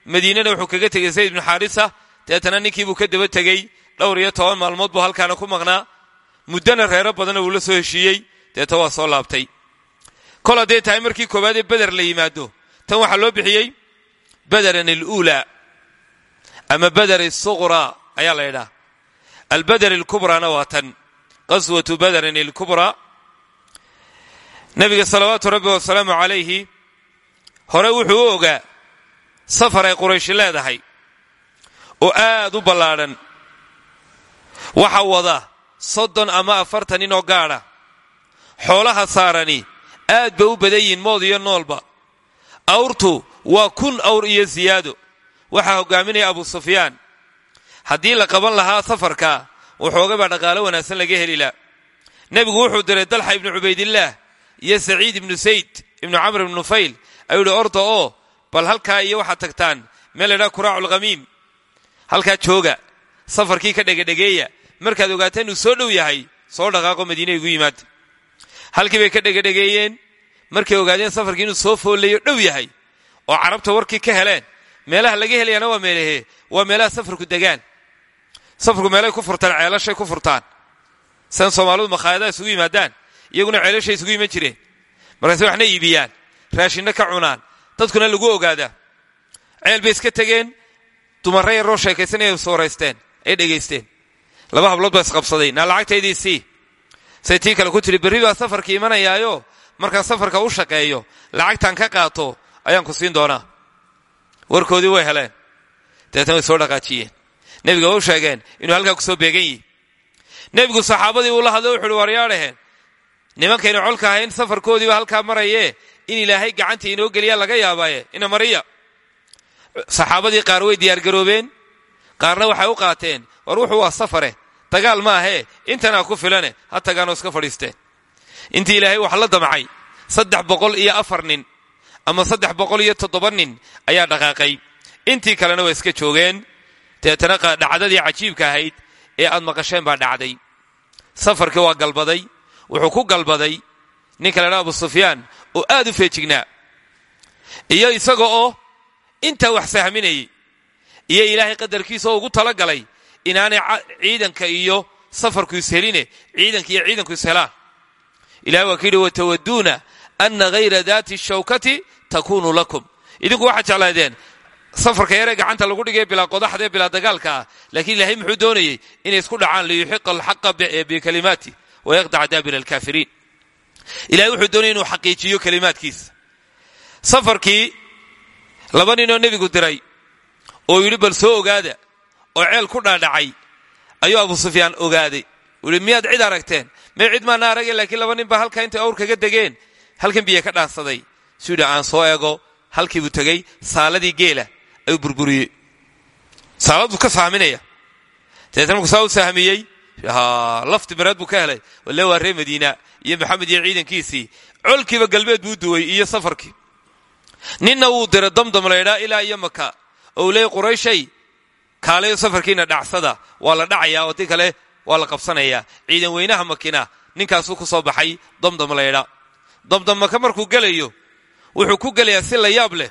Speaker 1: Madiinana wuxuu kaga tegey zayd bnu xaarisa. Deetana ninkiibuu ka daba tegey dhowr iyo toban maalmood buu halkaana ku maqnaa. Muddana reero badanna wuu la soo heshiiyey. Deeta waa soo laabtay kol hadday tahay markii koowaad ee beder la yimaado tan waxaa loo bixiyey bederan aluulaa ama beder asuqraa ayaa la ydhaha albeder alkubraana waa tan qaswatu bederin alkubraa nabiga salawaatu rabbi wasalaamu calayhi hore wuxuu u ogaa safar ay qurayshi leedahay oo aad u ballaadhan waxa wada soddon ama afartan nin oo gaadha xoolaha saarani aad ba u badan yihiin mood iyo noolba. Awrtu waa kun awr iyo siyaado waxaa hogaaminaya abu sufyaan. Haddii la qaban lahaa safarka waxoogabaa dhaqaalo wanaagsan laga heli la nebigu wuxuu diray dalxa ibnu cubaydillaah iyo saciid ibnu sayd ibnu camr ibnu nufayl. Ayuu yihi orda oo bal halkaa iyo waxaad tagtaan. Meel laydhaha kuraaculkhamiim halkaa jooga. Safarkii ka dhegedhegeeya markaad ogaataan inuu soo dhow yahay soo dhaqaaqo madiina igu yimaada halkii bay ka dhegedhegeeyeen. Markay ogaadeen safarkii inuu soo foolayo dhow yahay oo carabta warkii ka heleen meelaha laga helayaana waa meelahee waa meelaha safarku degaan. Safarku meelay ku furtaan ceelashay ku furtaan. San soomaalidu makhaayadaha isugu yimaadaan iyaguna ceelashay isugu iman jireen. Markaase waxna iibiyaan raashinna ka cunaan dadkuna lagu ogaadaa ceel bay iska tegeen dumarra yaroo sheekaysanaya sooraysteen ay dhegaysteen laba hablood baa isqabsaday naa lacagtaydii sii say tii kale ku tiri berri baa safarka imanayaayo? Markaan safarka u shaqeeyo lacagtaan ka qaato ayaan ku siin doonaa. Warkoodii way heleen. Dabeetna way soo dhaqaajiyeen. Nebiga way sheegeen inuu halkaa ku soo beegan yihi nebigu saxaabadii uu la hadlay wuxu uhi waryaadhaheen nimankaynu colka ahayn safarkoodiiba halkaa marayee? In ilaahay gacanta inoo geliyaa laga yaabaaye? Ina mariya. Saxaabadii qaar way diyaargaroobeen. Qaarna waxay u qaateen war wuxuu waa safare dagaal ma ahee intanaa ku filane. Ha tagaanoo iska fadhiisteen intii ilaahay wax la damcay saddex boqol iyo afar nin ama saddex boqol iyo toddoba nin ayaa dhaqaaqay. Intii kalena waa iska joogeen. Deetana dhacdadii cajiibka ahayd ee aad maqasheen baa dhacday. Safarkii waa galbaday. Wuxuu ku galbaday. Ninka la dhaa abu sufyaan oo aad u feejignaa. Iyo isaga oo intaa wax sahminayay. Iyo ilaahay qadarkiisa oo ugu talagalay inaanay ciidanka iyo safarku isheline ciidanka iyo ciidanku ishelaan ilahay waa ka yidhi watawaduuna ana hayra daati shawkati takunu lakum. Idinku waxaad jeclaadeen safarka yaree gacanta lagu dhigay bilaa qodaxdee bilaa dagaalka ah laakiin ilaahay muxuu doonayey inay isku dhacaan liyuxiqa alxaqa bikalimaati wayaqdaca daabir alkaafiriin ilahay wuxuu doonayay inuu xaqiijiyo kalimaadkiisa. Safarkii laba ninoo nebigu diray oo yidhi bal soo ogaada oo ceel ku dhaadhacay ayuu abu sufyaan ogaaday uhi miyaad cid aragteen? Mee cid maana arage laakiin laba nin baa halkaa intay awr kaga degeen. Halkan biyo ka dhaansaday suu yidhi aan soo eego. Halkiibuu tegey saaladii geela ayuu burburiyey. Saaladuu ka saaminaya. Dabeetna markuu saa u sahmiyey lafti maraad buu ka helay. Walle waa ree madiina iyo maxamed iyo ciidankiisii. Colkiiba galbeed buu duway iyo safarkii. Ninna wuu diray damdam laydhaa ilaa iyo maka ou leey qurayshay kaalayo safarkiina dhacsada waa la dhacayaa oo di kale waa la qabsanayaa. Ciidan weynaha makina ninkaasuu ku soo baxay damdam laydhaa damdam maka markuu gelayo wuxuu ku gelayaa si la yaab leh.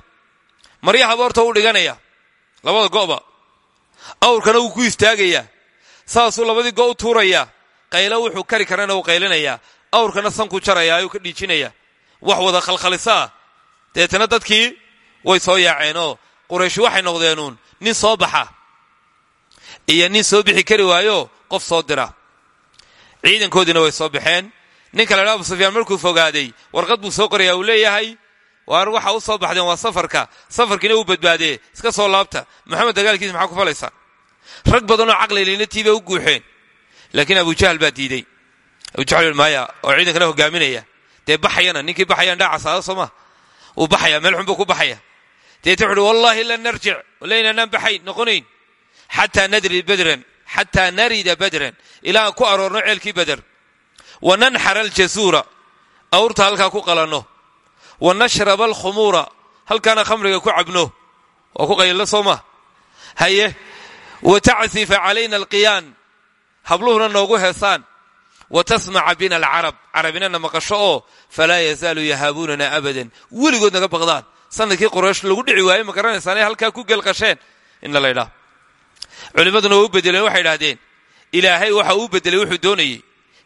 Speaker 1: Maryaha boorta u dhiganaya labada go'ba awrkana wuu ku istaagayaa. Saasuu labadii go' u tuurayaa qaylo wuxuu kari karana uu qaylinayaa. Awrkana sankuu jarayaa ayuu ka dhiijinaya wax wada khalkhalisaa deetana dadkii way soo yaaceenoo. Qurayshi waxay noqdeenuun nin soo baxa iyo nin soo bixi kari waayo qof soo dira. Ciidankoodiina way soo baxeen. Ninka la abu sufyaan markuu fogaaday warqad buu soo qorayaa uu leeyahay waar waxa u soo baxdeen waa safarka. Safarkiina uu badbaadee iska soo laabta. Maxamed dagaalkiisa maxaa ku falaysaa rag badanoo caqlilinatii u guuxeen. Laakiin abujahl baa diidey abujahl maya oo ciidankana hogaaminaya. Dee baxayana ninkii baxayaan dhaacasaada soo ma. Uu baxaya meel xun ku baxaya deeta wuxu uhi wallahi lan narjic laynanaan baxayn noqonayn xataa narida badran ilaa ku aroorno ceelkii bader wa nanxara aljasuura awrta halkaa ku qalanno wa nashraba alkhumuura halkaana khamriga ku cabno waa ku qayllo soo ma haye wa tacsifa calayna alqiyaan habluhuna noogu heesaan wa tasmaca bina alcarab carabinana maqasho oo falaa yazaalu yahaabuunana abadan weligood naga baqdaan sannadkii qoraysh lagu dhici waayey ma garanaysaanay halkaa ku gelqasheen inna la culimmaduna waa u bedeleen waxay idhahdeen ilaahay waxa uu bedelay wuxuu doonayey.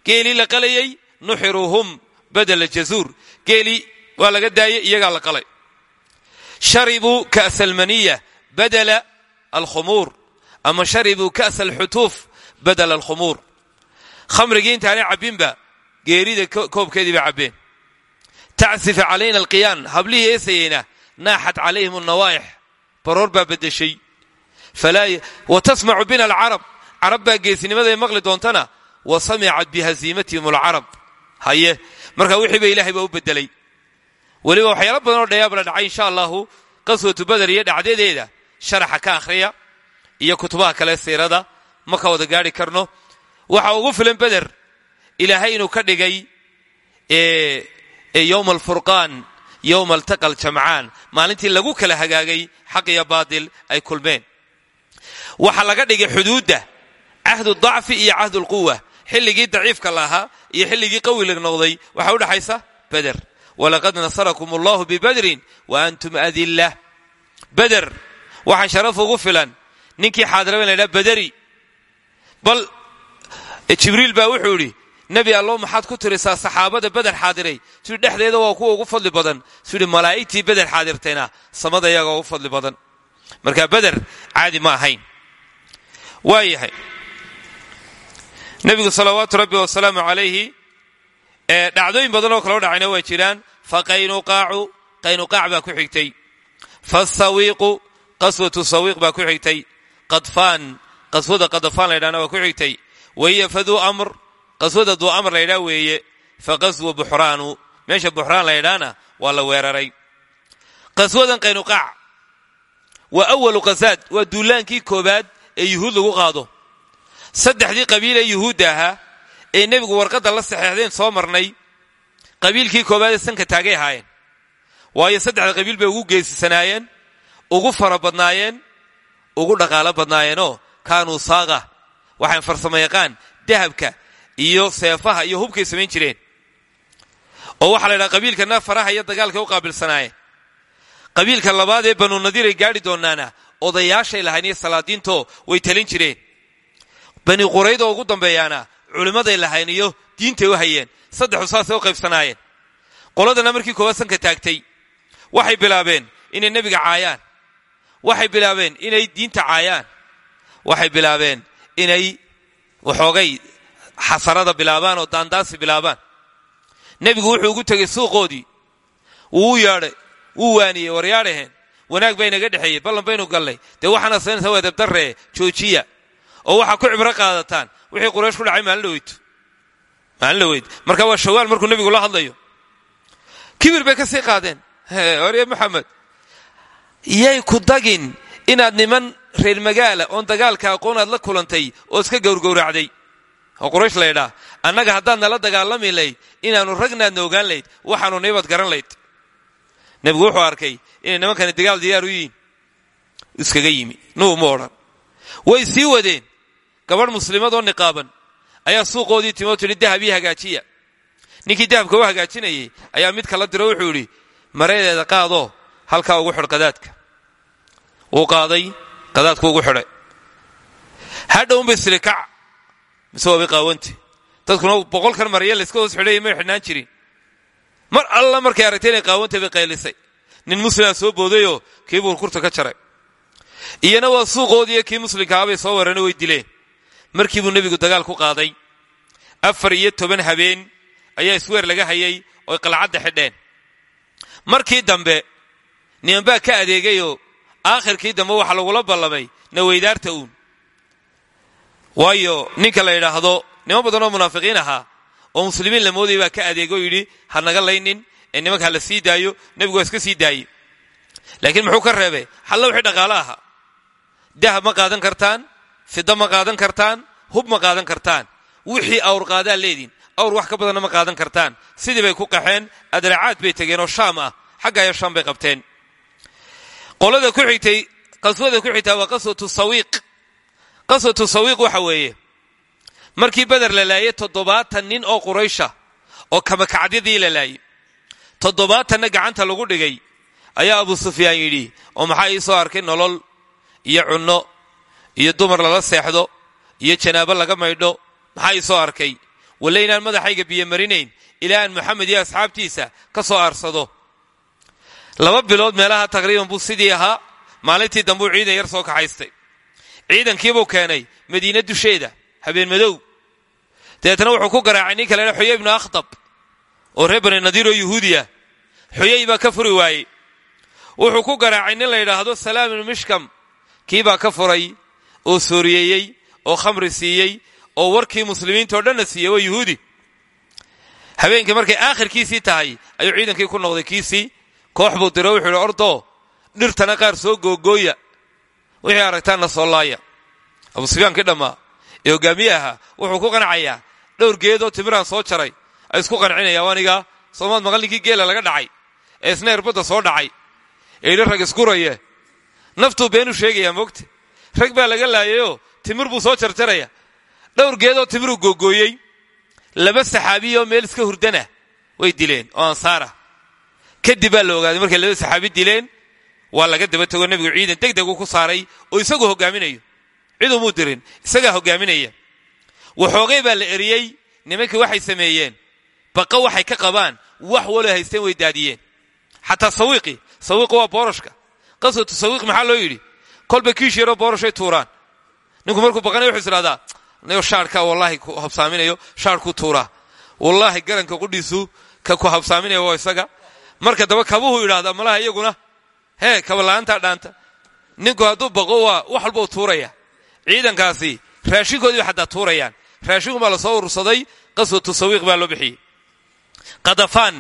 Speaker 1: Geelii la qalayey nuxiruhum badala jazuur geelii waa laga daayey iyagaa la qalay. Sharibuu ka'sa almaniya badala alkhumuur. Ama sharibuu ka'sa alxutuuf badala alkhumuur. Khamrigii intaanay cabbinba geerida koobkeedii bay cabbeen. Tacsifa calayna alqiyaan hablihii eesayeyna naaxat calayhim alnawaa'ix baroor baa beddeshay wa tasmacu bina alcarab carab baa geesinimaday maqli doontana wa samicat bihaziimatihim alcarab haye marka wixii ba ilahay baa u bedelay weliba waxyaalo badan oo dhayaabla dhacay insha allahu qaswatu bader iyo dhacdadeeda sharaxa ka akhriya iyo kutubaha kale siirada ma ka wada gaari karno waxa ugu filan beder ilaahay inuu ka dhigay yowma alfurqaan yowma altaqa aljamcaan maalintii lagu kala hagaagay xaq iyo ay kulmeen waxa laga dhigay xuduudda cahdu dacfi iyo cahdu lquwa xilligii daciifka lahaa iyo xilligii qawiga noqday. Waxaa udhaxaysa beder walaqad nasarakum allahu bibadrin wa antum adilla. Beder waxaa sharaf ugu filan. Ninkii xaadiraben la ydhaha baderi bal jibriil baa wuxuu idhi nebi allo maxaad ku tirisaa saxaabada beder xaadiray. Sui dhexdeeda waa kuwa ugu fadli badan. Suu ihi malaa'igtii beder xaadirtayna samada iyaga ugu fadli badan. Marka beder caadi ma ahayn waa yahay nebigu salawaatu rabbi wasalaamu calayhi dhacdooyin badan oo kaloo dhacayna waa jiraan. Fa qaynuqaacu qaynuqaac baa ku xigtay. Fasawiiqu qaswatu sawiiq baa ku xigtay. Qadfaan qaswada qadafaan la ydhahna waa ku xigtay. Wahiya faduu amr qaswada duu amr la ydhaa weeye. Fa qaswa buxraanu meesha buxraan la ydhaana waa la weeraray. Qaswadan qaynuqaac. Waa awalu qasaad waa duulaankii koobaad ee yuhuud lagu qaado. Saddexdii qabiilee yuhuudda ahaa ee nebigu warqadda la saxeexdeen soo marnay qabiilkii koobaad ee sanka taagay ahaayeen. Waayo saddexda qabiil bay ugu geesisanaayeen ugu fara badnaayeen ugu dhaqaalo badnaayeenoo kaanuu saaqa waxaan farsamo yaqaan dahabka iyo seefaha iyo hubkay samayn jireen. Oo waxaa la ydhaha qabiilkana faraha iyo dagaalka u qaabilsanaayeen. Qabiilka labaad ee banu nadiir ay gaadhi doonaana odayaashay lahayn iyo salaadiinto way talin jireen. Bani qurayd oo ugu dambeeyaana culimmaday lahayn iyo diintay u hayeen saddexdu saasay u qaybsanaayeen. Qoladana markii koowaad sanka taagtay waxay bilaabeen inay nebiga caayaan. Waxay bilaabeen inay diinta caayaan. Waxay bilaabeen inay waxoogay xasarada bilaabaan oo daandaasi bilaabaan. Nebigu wuxuu ugu tegey suuqoodii. Wuu u yaadhay wuu waaniyey waryaadhaheen wanaag baa inaga dhexeeyey ballan baynu gallay. Dee waxaana saynaysaa waa dabdarree joojiya. Oo waxaa ku cibro qaadataan. Wixii quraysh ku dhacay maalin dhaweyd marka waa shawaal markuu nebigu la hadlayo. Kibir bay ka sii qaadeen. Warya maxamed. Yay ku dagin inaad niman reer magaala oon dagaalka aqoon aad la kulantay oo iska gowrgowracday oo quraysh laydhaa annaga haddaad nala dagaalami layd inaannu ragnaadna ogaan layd waxaanu naybaad garan layd nebigu wuxuu arkay inay nimankani dagaal diyaar u yihiin. Iskaga yimi. Nuhu ma odhan. Way sii wadeen. Gabadh muslimadoo niqaaban. Ayaa suuqoodii timo tidhi dahab ii hagaajiya. Ninkii dahabka u hagaajinayay ayaa mid kala diro wuxuu idhi maradeeda qaadoo halkaa ugu xidh qadaadka. Wuu qaaday qadaadku ugu xidhay. Hadhownbay siri kac mise waabay qaawante dadkuna boqolkan marya layska hoos xidhayay may xidhnaan jirin mar alla markay aragtay inay qaawantay bay qaylisay. Nin muslimaa soo boodayoo kii buu kurta ka jaray. Iyana waa suuqoodiiyo kii muslimkaabay soo warana way dileen markii buu nebigu dagaal ku qaaday. Afar iyo toban habeen ayaa isweer laga hayay oy qalcadda xidheen. Markii dambe nimanbaa ka adeegayoo aakhirkii dambe waxaa lagula ballamay naweydaarta uun. Waayo ninka la yidhaahdo niman badan oo munaafiqiin ahaa oo muslimiin la moodaya baa ka adeego yidhi ha naga laynin ee nimanka ha la sii daayo nebigu waa iska sii daayey laakiin muxuu ka reebay xalla wixii dhaqaalo ahaa dahab ma qaadan kartaan fida ma qaadan kartaan hub ma qaadan kartaan. Wixii awr qaadaa leediin awr wax ka badanna ma qaadan kartaan. Sidii bay ku qaxeen adracaad bay tegeen oo shaam ah. Xaggayo shaam bay qabteen. Qolada ku xigtay qaswada ku xigtaa waa qaswatu sawiiq. Qaswatu sawiiq waxa weeye markii beder la laayay toddobaatan nin oo quraysha oo kamakacdyadii la laayay toddobaatanna gacanta lagu dhigay ayaa abu sufyaan yidhi oo maxaa ii soo arkay nolol iyo cunno iyo dumar lala seexdo iyo janaabo laga maydho? Maxaa ii soo arkay? Walle inaan madaxayga biyo marinayn ilaa aan moxamed iyo asxaabtiisa ka soo aarsado laba bilood meelaha taqriiban buu sidii ahaa maalintii dambuu ciidan yar soo kaxaystay. Ciidankiibuu keenay madiine dusheeda habeen madow dabeetna wuxuu ku garaacay ninka la xuyay ibnu akhtab oo reer bani nadiir oo yuhuudi ah xuyay baa ka furi waayey. Wuxuu ku garaacay nin la yidhaahdo salaam ibnu mishkam. Kii baa ka furay oo sooriyeeyey oo khamri siiyey oo warkii muslimiinta oo dhanna siiyey waa yuhuudi habeenkii markay aakhirkiisii tahay ayuu ciidankii ku noqday kiisii. Koox buu diro wuxuu yidhi ordoo dhirtana qaar soo googooya. Wixii aragtaanna soo laaya. Abu sufyaankii dhammaa ee hogaamiye ahaa wuxuu ku qancayaa dhowr geedoo timiraan soo jaray. Ay isku qancinayaan aniga soomaad maqalninkii geela laga dhacay. Ee isna erbadda soo dhacay. Ee idhi rag iskuraye naftuu beenuu sheegayaa moogta rag baa laga laayayoo timir buu soo jarjaraya. Dhowr geedoo timiruu googooyey. Laba saxaabiyoo meel iska hurdana way dileen oo ansaara. Kadib baa la ogaaday markay laba saxaabi dileen waa laga daba tego nebigu ciidan deg degu ku saaray oo isagu hogaaminayo cidumuu dirin isagaa hogaaminaya waxoogay baa la eriyey nimankii waxay sameeyeen baqa waxay ka qabaan wax walo haysteen way daadiyeen. Xataa sawiiqi sawiiqi waa boorashka qaswatu sawiiq maxaa loo yidhi? Kolba kiish yaroo tuuraan. Ninku markuu baqanay wuxuu isdhahdaa nayo shaarka wallahi ku habsaaminayo shaarkuu tuuraa. Wallaahi garanka qudhiisu ka ku habsaaminaya waa isaga. Marka daba kabuhu yidhaahdaa malaha iyaguna hee kabala'aantaa dhaanta. Ninku hadduu baqo waa wax walbau tuuraya. Ciidankaasi raashinkoodiiba xataa tuurayaan raashinku baa la soo urursaday qaswatu sawiiq baa loo bixiyey. Kadafaan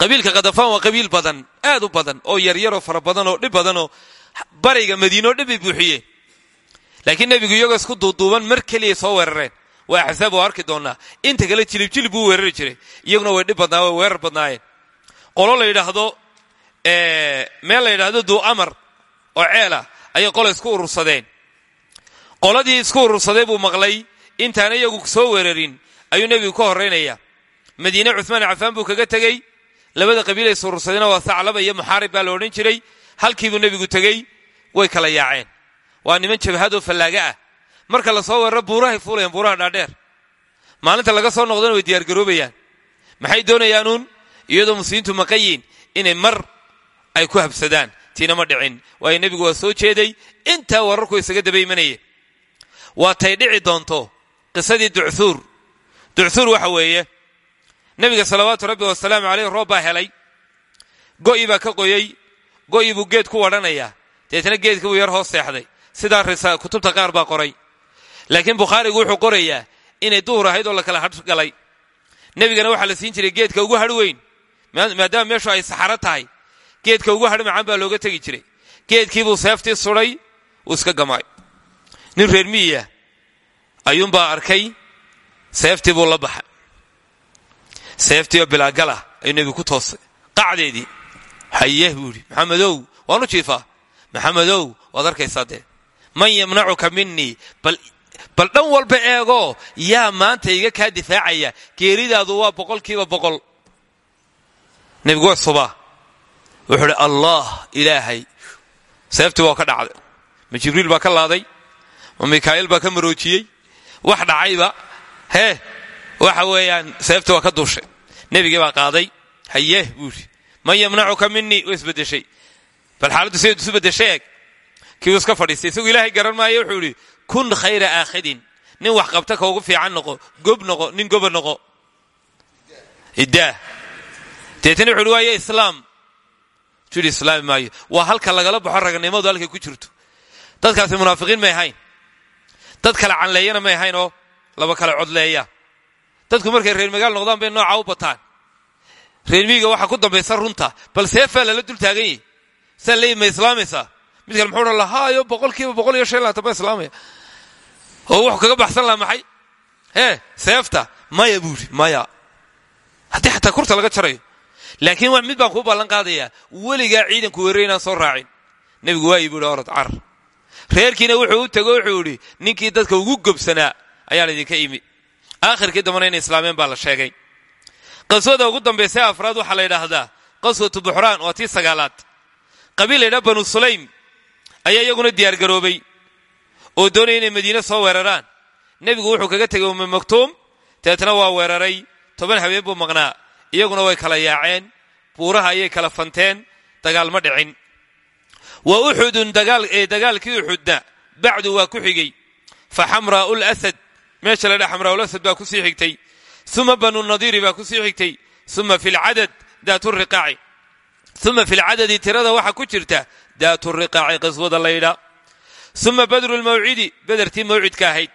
Speaker 1: qabiilka kadafaan waa qabiil badan aad u badan oo yaryaroo fara badan oo dhib badanoo bariga madiinoo dhib bay buuxiyeen laakiin nebigu iyagoo isku duuduuban mar keliya soo weerareen. Waa axsaab oo arki doonnaa inta kale jilib jilib buu weerari jiray. Iyaguna way dhib badnaa way weerar badnaayeen. Qolo la yidhaahdo meel la yidhaahdo duu amar oo ceela ayay qola isku urursadeen. Qoladii isku urursaday buu maqlay intaana iyagu soo weerarin ayuu nebigu ka horraynaya madiine cuhmaan cafaan buu kaga tegey. Labada qabiil ay surursadayna waa saclaba iyo muxaarib baa la odhan jiray. Halkiibuu nebigu tegey way kala yaaceen. Waa niman jabhadoo fallaaga ah. Marka la soo weeraro buurahay fuulayaan buuraha dhaadheer. Maalinta laga soo noqdana way diyaargaroobayaan maxay doonayaanuun iyadoo muslimiintu maqayiin inay mar ay ku habsadaan. Tiina ma dhicin. Waayo nebigu waa soo jeeday. Intaa wararku isaga daba imanaya waa tay dhici doonto qisadii ducthuur ducthuur waxa weeye nebiga salawaatu rabbi wasalaamu caleyh roob baa helay go'i baa ka qoyey go'i buu geed ku wadhanayaa deetna geedkii buu yar hoos seexday. Sidaa kutubta qaar baa qoray. Laakiin bukhaarigu wuxuu qorayaa inay duhur ahayd oo la kala hadh galay. Nebigana waxaa la siin jiray geedka ugu hadh weyn maadaama meeshu ay saxaro tahay geedka ugu hadh macaan baa looga tegi jiray. Geedkiibuu seeftii suday wuu iska gamaay nin reer miyiya ayuunbaa arkay? Seeftii buu la baxay. Seeftiioo bilaagalah ayuu nebigu ku toosay. Qacdeedii. Hayeh buu idhi maxamedow waanu jiifaa. Maxamedow waad arkaysaa dee. Man yamnacuka minii bal dhan walba eegoo yaa maanta iga kaa difaacaya. Geeridaadu waa boqolkiiba boqol. Nebigu waa subaa. Wuxuu idhi allah ilaahay. Seeftii waa ka dhacday. Ma jibriil baa ka laaday? Ma mikaa'il baa ka maroojiyey wax dhacayba hee waxa weeyaan seeftii waa ka duushay nebigii baa qaaday hayeh buu idhi man yamnacuka minii way isbedeshay bal xaaladdu siday isu bedeshay eeg. Kiiuu iska fadhiistay ilaahay garan maayo wuxuu idhi kun khayra aakhidin nin wax qabta ka ugu fiican noqo gob noqo nin goba noqo. Iddaa deetana wuxu uhi waayo islaam. Maayo. Waa halka lagala baxo raganimadu halkay ku jirto. Dadkaasi munaafiqiin may ahayn dad kale canleeyana may ahayn oo laba kale codleeya. Dadku markay reer magaal noqdaan bay nooca u bataan reer miyiga waxaa ku dambaysa runta bal seefaa lala dul taagan yahi saa leeyi mid kale muxuu dhan haayo boqolkiiba boqol iyo shan labaatan ba islaamaya. Oo wuxuu kaga baxsan laha maxay? Hee seefta maya buuri maya. Haddii xataa kurta laga jarayo. Laakiin mid baan kuu ballan qaadayaa. Weligaa ciidanku weerray inaan soo raacin. Nebigu waa ii buuhi orod carar reerkiina wuxuu u tego wuxuu idhi ninkii dadka ugu gobsanaa ayaan idinka imi. Aakhirkii dambana inay islaameen baa la sheegay. Qaswada ugu dambaysa afraad waxaa la yidhaahdaa qaswatu buxraan waa tii sagaalaad. Qabiil la ydhaha banu sulaym ayaa iyaguna diyaargaroobay oo doonaya inay madiine soo weeraraan. Nebigu wuxuu kaga tegay umme maktuum dabeetna waa weeraray. Toban habeen buu maqnaa iyaguna way kala yaaceen buuraha ayay kala fanteen dagaal ma dhicin wa uxudun dagaalkii uxudna bacdu waa ku xigay. Fa xamraa'u lasad meesha la dha xamraa'ulasad baa ku sii xigtay. Uma banu nadiiri baa ku sii xigtay. Uma fi lcadad daat riqaaci. Uma fi lcadadi tirada waxaa ku jirta daat riqaaci qaswada laydha uma badru lmawcidi bedertii mawcidka ahayd.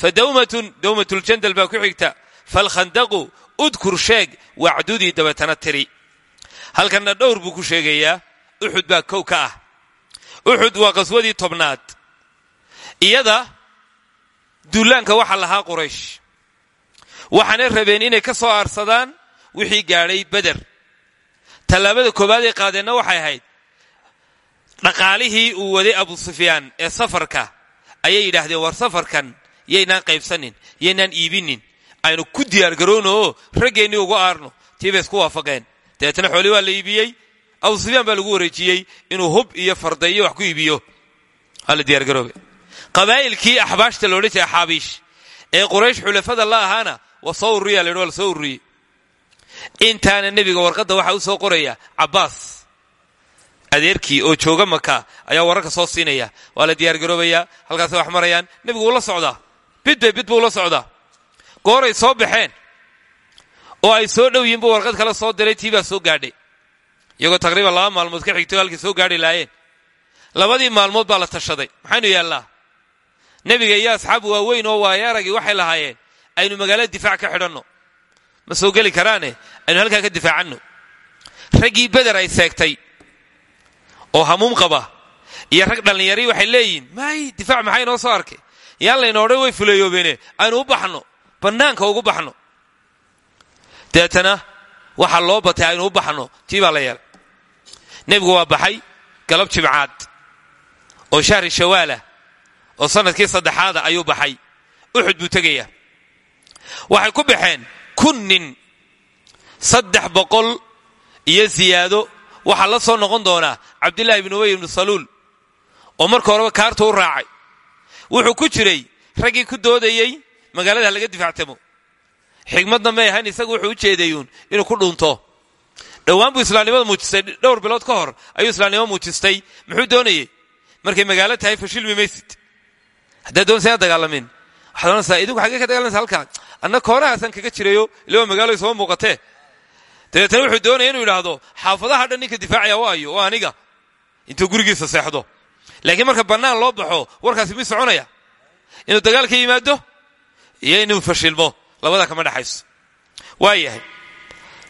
Speaker 1: Fa dawmatun dawmatljandal baa ku xigta. Falkhandaqu udkur sheeg wacdudii dabeetana tiri. Halkanna dhowr buu ku sheegayaa. Uxud baa kow ka ah uxud waa qaswadii tobnaad. Iyada duulaanka waxaa lahaa quraysh. Waxaanay rabeen inay ka soo aarsadaan wixii gaadhay beder tallaabada koowaad ay qaadeenna waxay ahayd dhaqaalihii uu waday abu sufyaan ee safarka ayay yidhaahdeen war safarkan yaynaan qaybsanin yaynaan iibinin aynu ku diyaargarowno oo raggeennii ugu aarno tii bay isku waafaqeen. Dabeetna xooli waa la iibiyey abu sufyaan baa lagu wareejiyey inuu hub iyo fardayo wax ku iibiyo. Waa la diyaargaroobe qabaa'ilkii axbaashta loodhan jiray xaabiish ee quraysh xulafada la ahaana waa soo ururiya la yidhi waa la soo ururiyey. Intaana nebiga warqadda waxaa u soo qoraya cabbaas adeerkii oo jooga maka ayaa wararka soo siinaya. Waa la diyaargaroobayaa halkaasay wax marayaan nebigu wuu la socdaa. Bid buu la socdaa. Gooray soo baxeen oo ay soo dhow yihiin buu warqad kale soo diray tii baa soo gaadhay iyagoo taqriiban laba maalmood ka xigtay oo halkii soo gaadhi laayeen labadii maalmood baa la tashaday. Maxaynu yaallaa nebiga iyo asxaab waaweyn oo waayaaragii waxay lahaayeen aynu magaalada difaac ka xidhanno. Ma soo geli karaane? Aynu halkaa ka difaacanno. Raggii beder ay seegtay oo hamuum qaba iyo rag dhallinyarii waxay leeyihiin maay difaac maxaa inoo soo arkay? Yaan layna odhan way fuleeyoobeene aynu u baxno bannaanka ugu baxno. Deetana waxaa loo batay aynu u baxno. Tii baa la yeelay nebigu waa baxay galab jimcaad oo shahri shawaalah oo sannadkii saddexaada ayuu baxay. Uxud buu tegayaa. Waxay ku baxeen kun nin saddex boqol iyo siyaado. Waxaa la soo noqon doonaa cabdillaahi ibnu ubay ibnu saluul oo marka horeba kaarta u raacay. Wuxuu ku jiray raggii ku doodayey magaalada laga difaactamo. Xigmadna may ahayn isagu wuxuu u jeedayuun inuu ku dhunto dhowaan buu islaamnimada muujistay dhowr bilood ka hor ayuu islaamnimo muujistay. Muxuu doonayey? Markay magaalo tahay fashilmi maysid. Haddaad doonaysa inaad dagaalamin waxaad ohanaysaa idinku xaggee ka dagalanaysa halkaa anna koonahaasaan kaga jirayo ilaa magaalo isoma muuqatee. Dabeetana wuxuu doonaya inuu yidhaahdo xaafadaha dhan ninka difaacaya waa ayo waa aniga. Intuu gurigiisa seexdo. Laakiin marka bannaan loo baxo warkaasi mi soconaya. Inuu dagaalka yimaado iyo inuu fashilmo. Labada kama dhexayso waa yahay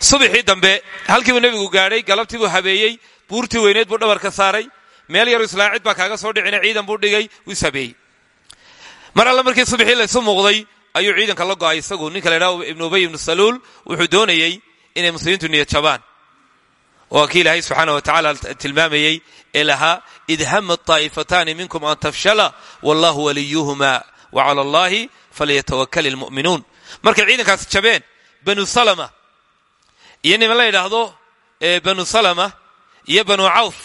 Speaker 1: subaxii dambe halkiibuu nebigu gaadhay galabtii buu habeeyey buurtii weyneed buu dhabarka saaray meel yaru islaa cid baa kaaga soo dhicina ciidan buu dhigay wuu is mar alle markii subaxii laysu muuqday ayuu ciidanka la go'ay isagu. Ninka la ydhaha ibnu ubay ibnu saluul wuxuu doonayey inay muslimiintu niyad jabaan. Waa kii ilaahay wa tacaala tilmaamayey ee lahaa id hama minkum an tafshala wallahu waliyuhuma wa cala allahi falyatawakal ilmu'minuun markay ciidankaas jabeen banu salama iyo niman la yidhaahdo banu salama iyo banu cawf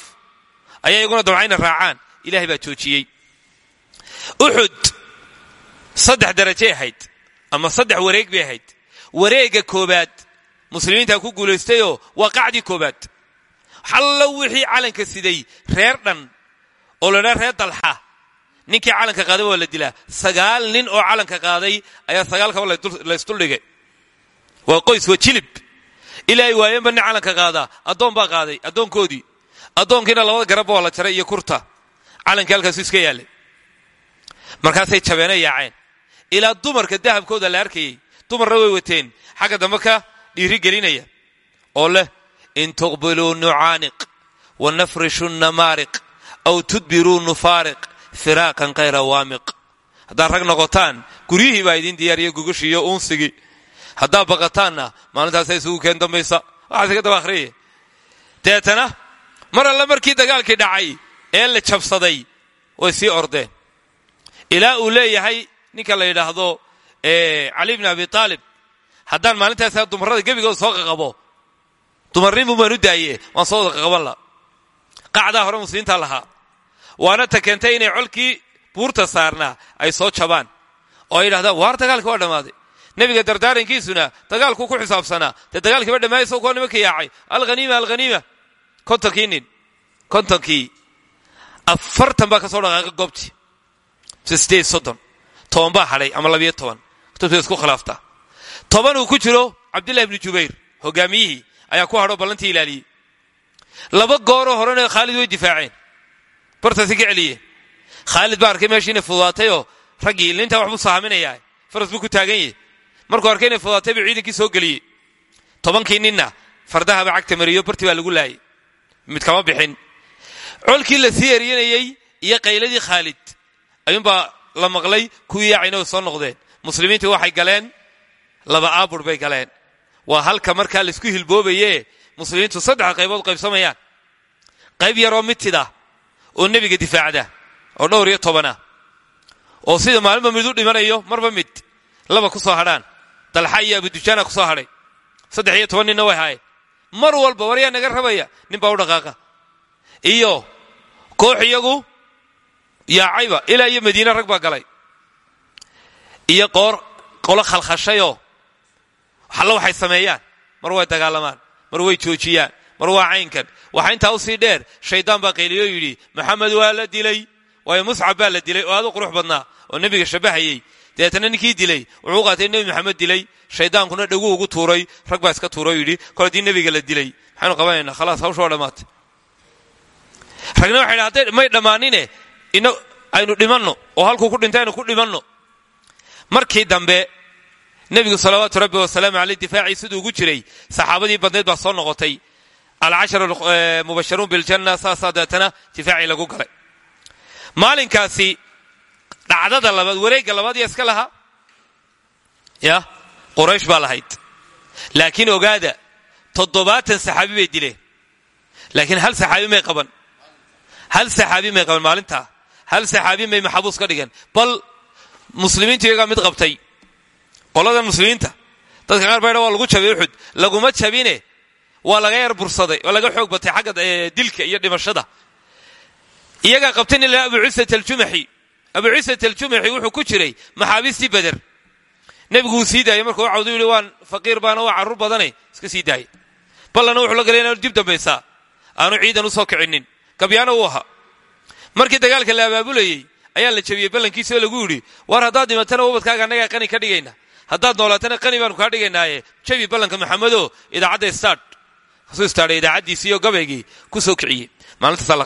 Speaker 1: ayaa iyaguna dabcayna raacaan. Ilahay baa joojiyey. Uxud saddex darajay ahayd ama saddex wareeg bay ahayd. Wareegga koobaad muslimiintaa ku guulaystayoo waa qacdii koobaad. Hallo wixii calanka siday reer dhan oo la dhaa reer dalxa ninkii calanka qaaday waa la dilaa. Sagaal nin oo calanka qaaday ayaa sagaalkaba laysduldhigay waa qoys waa jilib ilaahay waayanba nin calanka qaadaa addoon baa qaaday. Addoonkoodii addoonkiina labada garabba waa la jaray iyo kurta. Calankii halkaasu iska yaallay. Markaasay jabeena yaaceen. Ilaa dumarka dahabkooda la arkayey. Dumarna way wateen. Xagga dambe ka dhiiri gelinaya oo leh in tuqbiluu nucaaniq wa nafrishu namaariq aw tudbiruu nufaariq firaaqan kayra waamiq. Haddaad rag noqotaan guryihii baa idin diyaariya gugashii iyo uunsigii haddaad baqataanna maalintaasa isugu keen dambaysa waxaas iga daba akhriya deetana mar alle markii dagaalkii dhacay ee la jabsaday way sii ordeen. Ilaa uu leeyahay ninka la yidhaahdo cali bni abi aalib haddaan maalintaas dumarrada gebigooda soo qaqabo. Dumarnimu baan u daaye waan soo wada qaqaban la qacdaa hore muslimiinta lahaa. Waana ta keentay inay colkii buurta saarnaa ay soo jabaan. Oo ay yidhahdaan waar dagaalki waa dhammaaday nebiga dardaarankiisuna dagaalkuu ku xisaabsanaa. Dee dagaalkii ba dhammaayay soo kuwa nimanka yaacay. Alhaniima alhaniima kontonkii nin. Kontonkii. Afartan baa ka soo dhaqaaqa goobtii. Sideed soddon. Toban baa ama labiyo toban. Isku khilaafta. Toban uu ku jiro cabdillahi ibnu jubayr hogaamiyihii ayaa ku hadho ballantii ilaaliyey. Laba gooroo horena khaalid way difaaceen. Bartaasi ka celiyeen. Khaalid baa arkay meeshii inay fududaatayoo raggii lintaa saaminayaa. Faras buu ku taagan yahe markuu arkay inay fududaatay buu ciidankii soo geliyey. Tobankii ninna fardahaba cagta mariyo bartii baa lagu laayay. Mid kama bixin. Colkii la sii eryanayey iyo qayladii khaalid. Ayuunbaa la maqlay kuwii yaacayna way soo noqdeen. Muslimiintii waxay galeen laba aabur bay galeen. Waa halka markaa la isku hilboobaye muslimiintu saddex qaybood qaybsamayaan. Qayb yaroo mitida oo nebiga difaacda oo dhowr iyo tobana. Oo sida maalinba mid u dhimanayo marba mid laba ku soo hadhaan dalxa iyo abudujaana ku soo hadhay saddex iyo toban ninna way haayeen. Mar walba waryaa naga rabaya nin baa u dhaqaaqa. Iyo koox iyagu yaacayba ilaa iyo madiine rag baa galay. Iyo qoor qolo khalkhashayoo alla waxay sameeyaan. Mar way dagaalamaan mar way joojiyaan mar waa caynkan. Waxaa intaa u sii dheer shaydaan baa qayliyo yidhi maxamed waa la dilay waayo muscab baa la dilay oo aad u qurux badnaa oo nebiga shabahayey dabeetana ninkii dilay wuxuu qaatay nebi maxamed dilay shaydaankuna dhaguu ugu tuuray rag baa iska tuuray yidhi kol haddii nebiga la dilay maxaynu qabanaynaa khalaas hawsha dhammaatay. Ragna waxay dha may dhammaanine ina aynu dhimanno oo halkuu ku dhintay ku dhimanno. Markii dambe nebigu salawaatu rabbi wasalaamu aleyh difaacii siduu ugu jiray saxaabadii badnayd baa soo noqotay. Alcashar mubasharuun biljanna saasaa deetana difaacii lagu galay. Maalinkaasi dhacdada labaad wareegga labaad yaa iska lahaa ya quraysh baa lahayd. Laakiin ogaada toddobaatan saxaabi bay dileen. Laakiin hal saxaabi may qaban. Hal saxaabi may qaban maalintaa hal saxaabi may maxabuus ka dhigeen. Bal muslimiintu iyagaa mid qabtay. Qolada muslimiinta dadka qaar baydha waa lagu jabay uxud laguma jabine waa laga yar bursaday waa laga xoog batay xagga dilka iyo dhimashada. Iyagaa qabtay nin la abu cisat aljumaxi abu cisat aljumaxi wuxuu ku jiray maxaabiistii beder nebigu wuu sii daayey markuu cawdu yihi waan faqiir baana waa carruur badane iska sii daayey ballana wuxuu la galay dib dambaysaa aanu ciidan u soo kicinin gabyaana uu ahaa. Markii dagaalka la abaabulayey ayaa la jabiyey ballankiisa oo lagu yidhi war haddaad dhimatana ubadkaaga annagaa qani ka dhigayna. Haddaad noolaatana qani baanu kaa dhigaynaaye. Jabi ballanka maxamedo idaacadda stad kasuu istaadhay idaacaddiisii iyo gabaygii ku soo kiciyey. Maalintaasaa la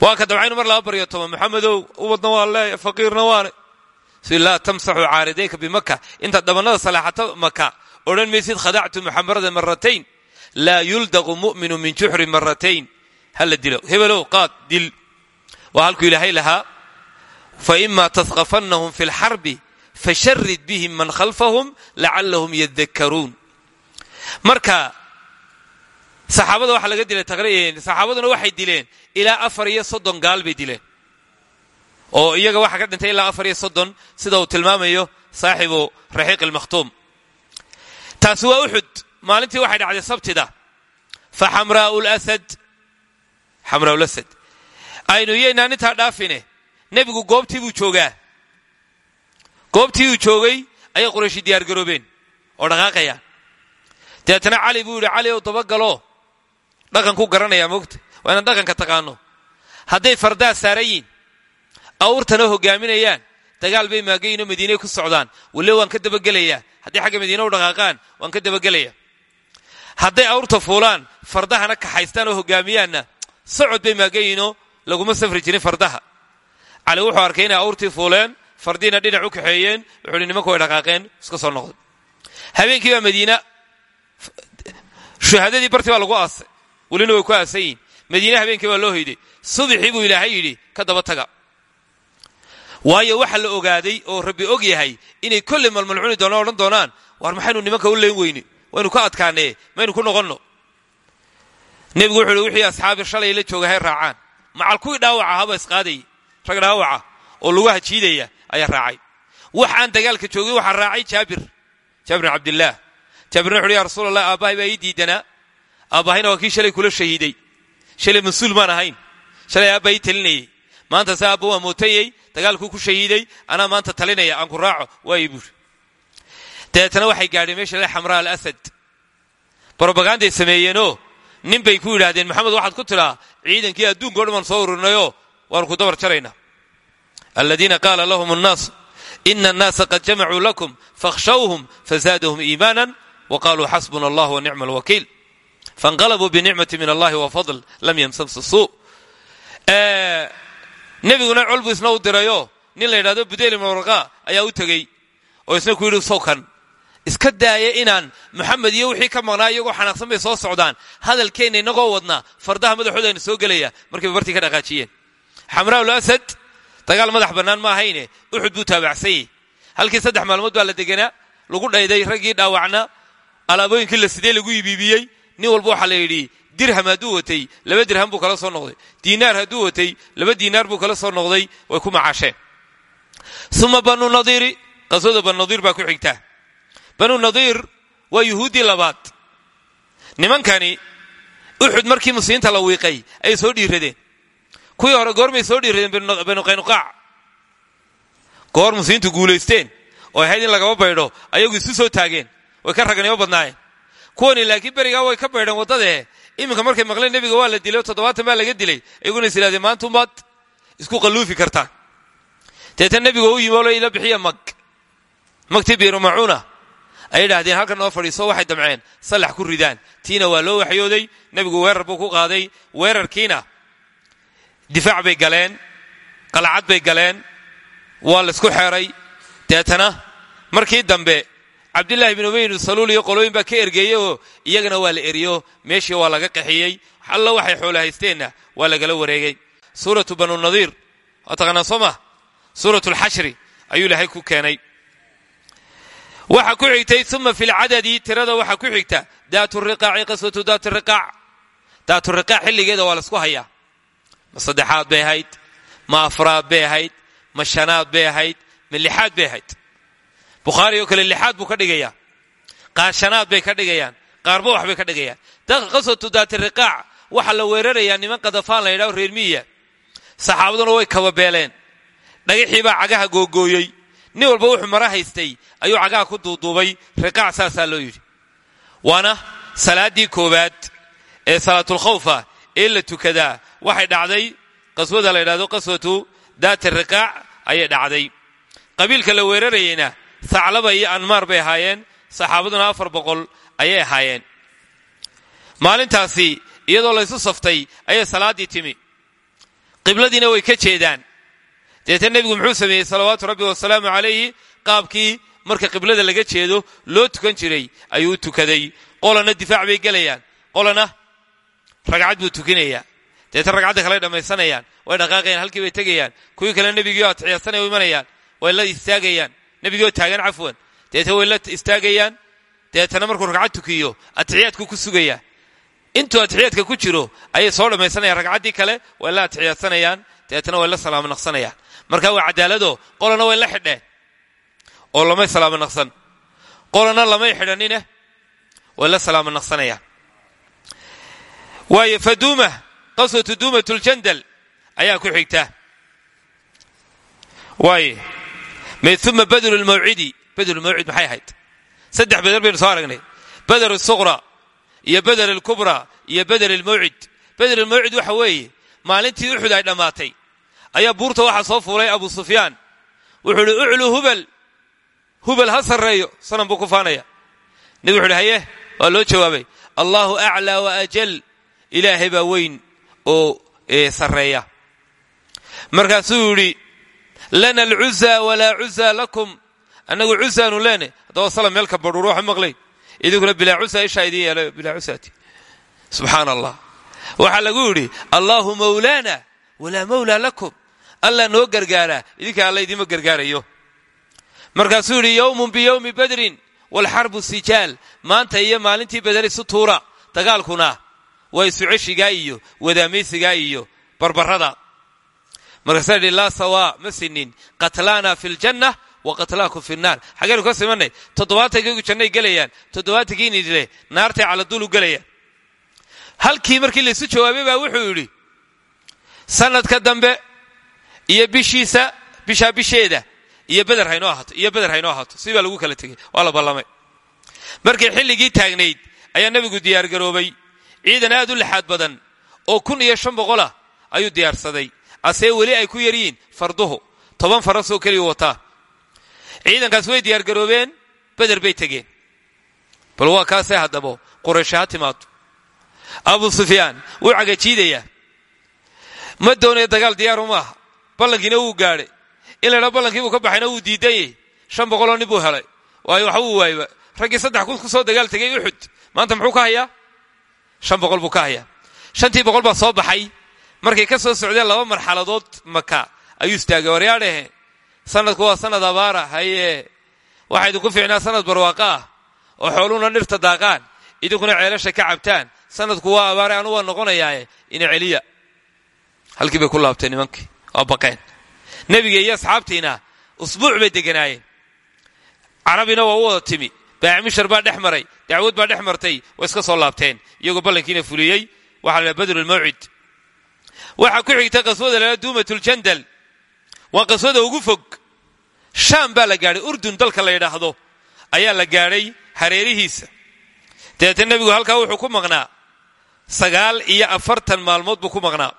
Speaker 1: waa ka dabcaynu mar laba baryo toban. Maxamedow ubadna waa le faqiirna waane si laa tamsaxu caaridayka bimaka. Intaad dhabannada salaaxato maka. Odhan maysid khadactu muxamarada maratayn laa yuldaqu mu'minu min juxri maratayn hala dilo. Hebelow qaad dil. Waa halkuu ilaahay lahaa. Faima tasqafannahum fi lxarbi fasharid bihim man khalfahum lacallahum yadakkaruun marka saxaabada waxaa laga dilay saxaabaduna waxay dileen ilaa afar iyo soddon gaal bay dileen. Oo iyaga waxaa ka dhintay ilaa afar iyo sida uu tilmaamayo saaxibu raxiiq ilmakhtuum taasi waa uxud maalintii waxay dhacday sabtida. Fa xamraau lasad xamraau lasad aynu iyaynaan intaa dhaafine. Nebigu goobtii buu joogaa. Goobtii uu joogay ayay qurayshi diyaargaroobeen oo dhaqaaqayaan. Dabeetana cali buu yidhi cali ow dabagaloo dhaqankuu garanayaa moogta waa dhaqanka taqaano. Hadday fardaa saaran awrtana hogaaminayaan dagaal bay maagayiinoo madiinay ku socdaan. Wille waan ka dabagelayaa hadday xagga madiina u dhaqaaqaan waan ka dabagelayaa hadday awrta fuulaan fardahana kaxaystaan oo hogaamiyaanna socod bay maagayiinoo laguma safri jirin fardaha. Cali wuxuu arkay inay awrtii fuuleen fardiina dhinac u kaxeeyeen wuxuu hi nimanku way dhaqaaqeen iska soo noqday habeenkii madiina. Shuhadadii bartii baa lagu aasay welina way ku aasan yihiin habeenkii baa loo hoyday subixii buu ilaahay yidhi ka daba taga. Waayo waxa la ogaaday oo rabbi og yahay inay kolley malmalcuni doonaan odhan doonaan waar maxaynu nimanka u leyn weyne? Waynu ka adkaanee? Maynu ku noqonno? Nebigu wuxuu wixii asxaabi shalay la jooga raacaan. Macal kuwii dhaawaca ahaaba isqaadayay rag dhaawaca oo lugaha jiidaya ayaa raacay. Wax aan dagaalka joogin waxaa raacay jaabir. Jaabir bin cabdillaah jaabirna wuxuuhi ya rasuul baa ii diidanaa aabbahayna waa shalay kula shahiiday? Shalay mas'uul maan shalay aabba ii maanta se aabba waa mootayey ku shahiiday anaa maanta talinaya aan ku raaco waayii buuri dabeetana waxay gaadheen meesha le xamraa alasad. Brobaganday sameeyeenoo nin bay ku yidhaahdeen maxamed waxaad ku tidhaa ciidankii adduunka o soo ururinayoo waanu ku dabar jaraynaa aladiina qaala lahum annaas ina annaasa qad jamacuu lakum fakhshawhum fazaadahum iimaanan wa qaluu xasbuna allah wa fainqalabuu binicmati min allahi wa fadl lam yamsamsa suu nebiguna col buu isna u dirayoo nin la yidhahdo budeyl ibn warqa ayaa u tegey oo isna ku yidhi sowkan iska daaya inaan maxamed iyo wixii ka maqnaa iyagoo xanaaqsan bay soo socdaan hadalkeenna inagoo wadnaa fardaha madaxoodayna soo gelaya markayba bartii ka dhaqaajiyeen xamraa'ul asad dagaal madax bannaan ma ahayne uxud buu taabacsanyey halkii saddex maalmood baa la deganaa lagu nin walba waxaa la yidhi dirham hadduu watay laba dirham buu kala soo noqday. Diinaar hadduu watay laba diinaar buu kala soo noqday way ku macaasheen. Uma banu nadiiri qaswada banu nadiir baa ku xigtaa banu nadiir waa yuhuuddii labaad. Nimankani uxud markii muslimiinta la wiiqay ayay soo dhiiradeen. Kuwii hore goormay soo dhiiradeen banu qaynuqaac. Goor muslimiintu guulaysteen oo ahayd in lagaba baydho ayagu isu soo taageen way ka raganimo badnaayeen kuwani laakiin berigaa way ka baydheen waddadee? Iminka markay maqleen nebiga waa la dilay oo toddobaatan baa laga dilay. Ayaguna is idhahdeen maantumaad isku qalluufi kartaan deetan nebiga u yimi olo ila bixiya mag magtii biiru macuuna. Ay idhaahdeen halkan noo fadhiiso waxay damceen. Sallax ku ridaan. Tiina waa loo waxyooday. Nebigu weerar buu ku qaaday. Weerarkiina difaac bay galeen. Qalcad bay galeen. Waa laysku xeeray. Deetana markii dambe cabdillaahi bin ubey ibnu saluul iyo qolooyin baa ka ergeeyey oo iyagana waa la eriyo. Meeshii waa laga qaxiyey. Alla waxay xoolo haysteenna waa lagala wareegay. Suuratu banu nadiir. Waa taqaanaa soo ma? Suuratu alxashri ayuu ilaahay ku keenay. Waxaa ku xigtay uma fi lcadadi tirada waxaa ku xigta daatu riqaaci qaswatu daati riqaac. Daaturiqaac xilligeeda waa la isku hayaa. Ma saddexaad bay ahayd ma afraad bay ahayd ma shanaad bay ahayd ma lixaad bay ahayd bukhaari oo kale lixaad buu ka dhigayaa qaar shanaad bay ka dhigayaan. Qaarba wax bay ka dhigayaan. Qaswatu daatiriqaac waxaa la weerarayaa niman kadafaan la yidhaho reer miya saxaabaduna way kababeeleen. Dhagaxiibaa cagaha googooyey. Nin walba wuxuu mara haystay ayuu cagaha ku duuduubay riqaac saasaa loo yidhi. Waana salaaddii koowaad ee salaatulkhawfa ee la tukadaa waxay dhacday qaswada la yidhahdo qaswatu daati riqaac ayay dhacday. Qabiilka la weerarayeyna saclaba iyo anmaar bay ahaayeen saxaabaduna afar boqol ayay ahaayeen. Maalintaasi iyadoo laysu saftay ayay salaaddii timi. Qibladiina way ka jeedaan. Deetna nebigu muxuu sameeyey salawaatu rabbi wasalaamu calayhi qaabkii marka qiblada laga jeedo loo tukan jiray ayuu tukaday. Qolana difaac bay gelayaan. Qolana ragcad buu tukinayaa deetna ragcadda kale dhammaysanayaan. Way dhaqaaqayaan halkii bay tegayaan. Kuwii kale nebigiio atixiyaasanay u imanayaan. Way la istaagayaan nebigioo taagan cafwan. Deetna way la istaagayaan. Deetana markuu ragcad tukiyo atixiyaadku ku sugayaa intuu atixiyaadka ku jiro ayay soo dhammaysanayaan ragcaddii kale way la atixiyaasanayaan deetna way la salaamo naqsanayaan. Marka waa cadaalado qolana way la xidheen. Oo lamay salaamo naqsan. Qolana lamay xidhanine way la salaamo naqsanayaan. Waayo faduuma qaswatu duumatljandal ayaa ku xigta. Waaye uma badru lmawcidi badrulmawcid maxay ahayd? Saddex beder baynu soo aragnay. Bader suqra iyo bader alkubra iyo bader almawcid bader almawcid waxa weeye maalintii uxud ay dhammaatay ayaa buurta waxaa soo fuulay abu sufyaan. Wuxuu uhi uclu hubal. Hubal ha sarreeyo sanam buu ku faanaya. Nebigu wuxu uhi haye waa loo jawaabay. Allahu aclaa wa ajal. Ilaahay baa weyn oo sarreeya. Markaasuu yidhi lana alcuza walaa cuza lakum. Annagu cuzaanu leene haddaba salam meelka badhuur waxa maqlayn idinkuna bilaa cusa ishaa idiin yeelo bilaa cusaati subxaana allah waxaa lagu yidhi allaahu mawlaana walaa lakum. Allah noo gargaaraa idinka alla idiima gargaarayo. Markaasuu yidhi yowmun biyowmi badrin waalxarbu sijaal. Maanta iyo maalintii badar isu tuura. Dagaalkuna waa isu ceshigaa iyo wadaamaysigaa iyo barbarada markaasaa yidhi laa sawaa ma sinin. Qatlaana fi ljanna wa qatlaakum fi nnaar xaggaynu ka simanay? Toddobaatankaygu jannay gelayaan. Toddobaatankiini jire naartay caladulu gelayaan. Halkii markii laysu jawaabay baa wuxuu yidhi sanadka dambe iyo bishiisa bishaa bisheeda iyo beder haynoo ahaato iyo beder haynoo ahaato. Si baa lagu kala tegey. Waa la ballamay. Xilligii taagnayd ayaa nebigu diyaargaroobay. Ciidan aad u laxaad badan oo kun iyo shan boqolah ayuu diyaarsaday asee weli ay ku yaryihiin farduhu. Toban farasoo keliya wataa ciidankaas way diyaargaroobeen beder bay tegeen. Bal waa kaasee haddabo quraysha ha timaado abu sufyaan wuu cagajiidayaa ma doonaya dagaal diyaaru maaha ballankiina wuu gaadhay. In la dhaa ballankiibuu ka baxayna wuu diidanyay shan boqoloo nin helay. Waayo waxa uu waayba raggii saddex ku soo dagaal tegay uxud maanta muxuu ka hayaa? Shan boqol buu ka hayaa. Shantii boqol baa soo baxay markay ka soo socdeen laba marxaladood maka ayuu istaagay waryaadhehe sanadku waa sanad abaara haye. Waxaa idinku fiicnaa sanad barwaaqa ah oo xooluhuna dhirta daaqaan idinkuna ceelasha ka cabtaan. Sanadku waa abaare anu waa noqonayaae ina celiya. Halkii bay ku laabteen nimankii waa baqeen. Nebiga iyo asxaabtiina usbuuc bay deganaayeen. Carabina waa u wada timi baacmishar baa dhex maray dacwad baa dhex martay way iska soo laabteen. Iyagoo ballankiina fuliyey waxaa la badru lmawcid waxaa ku xigta qaswada lala duumatljandal waa qaswada ugu fog. Shaam baa la gaadhay urdun dalka la yidhaahdo ayaa la gaadhay hareerihiisa. Dabeetna nebigu halkaa wuxuu ku maqnaa. Sagaal iyo afartan maalmood buu ku maqnaa.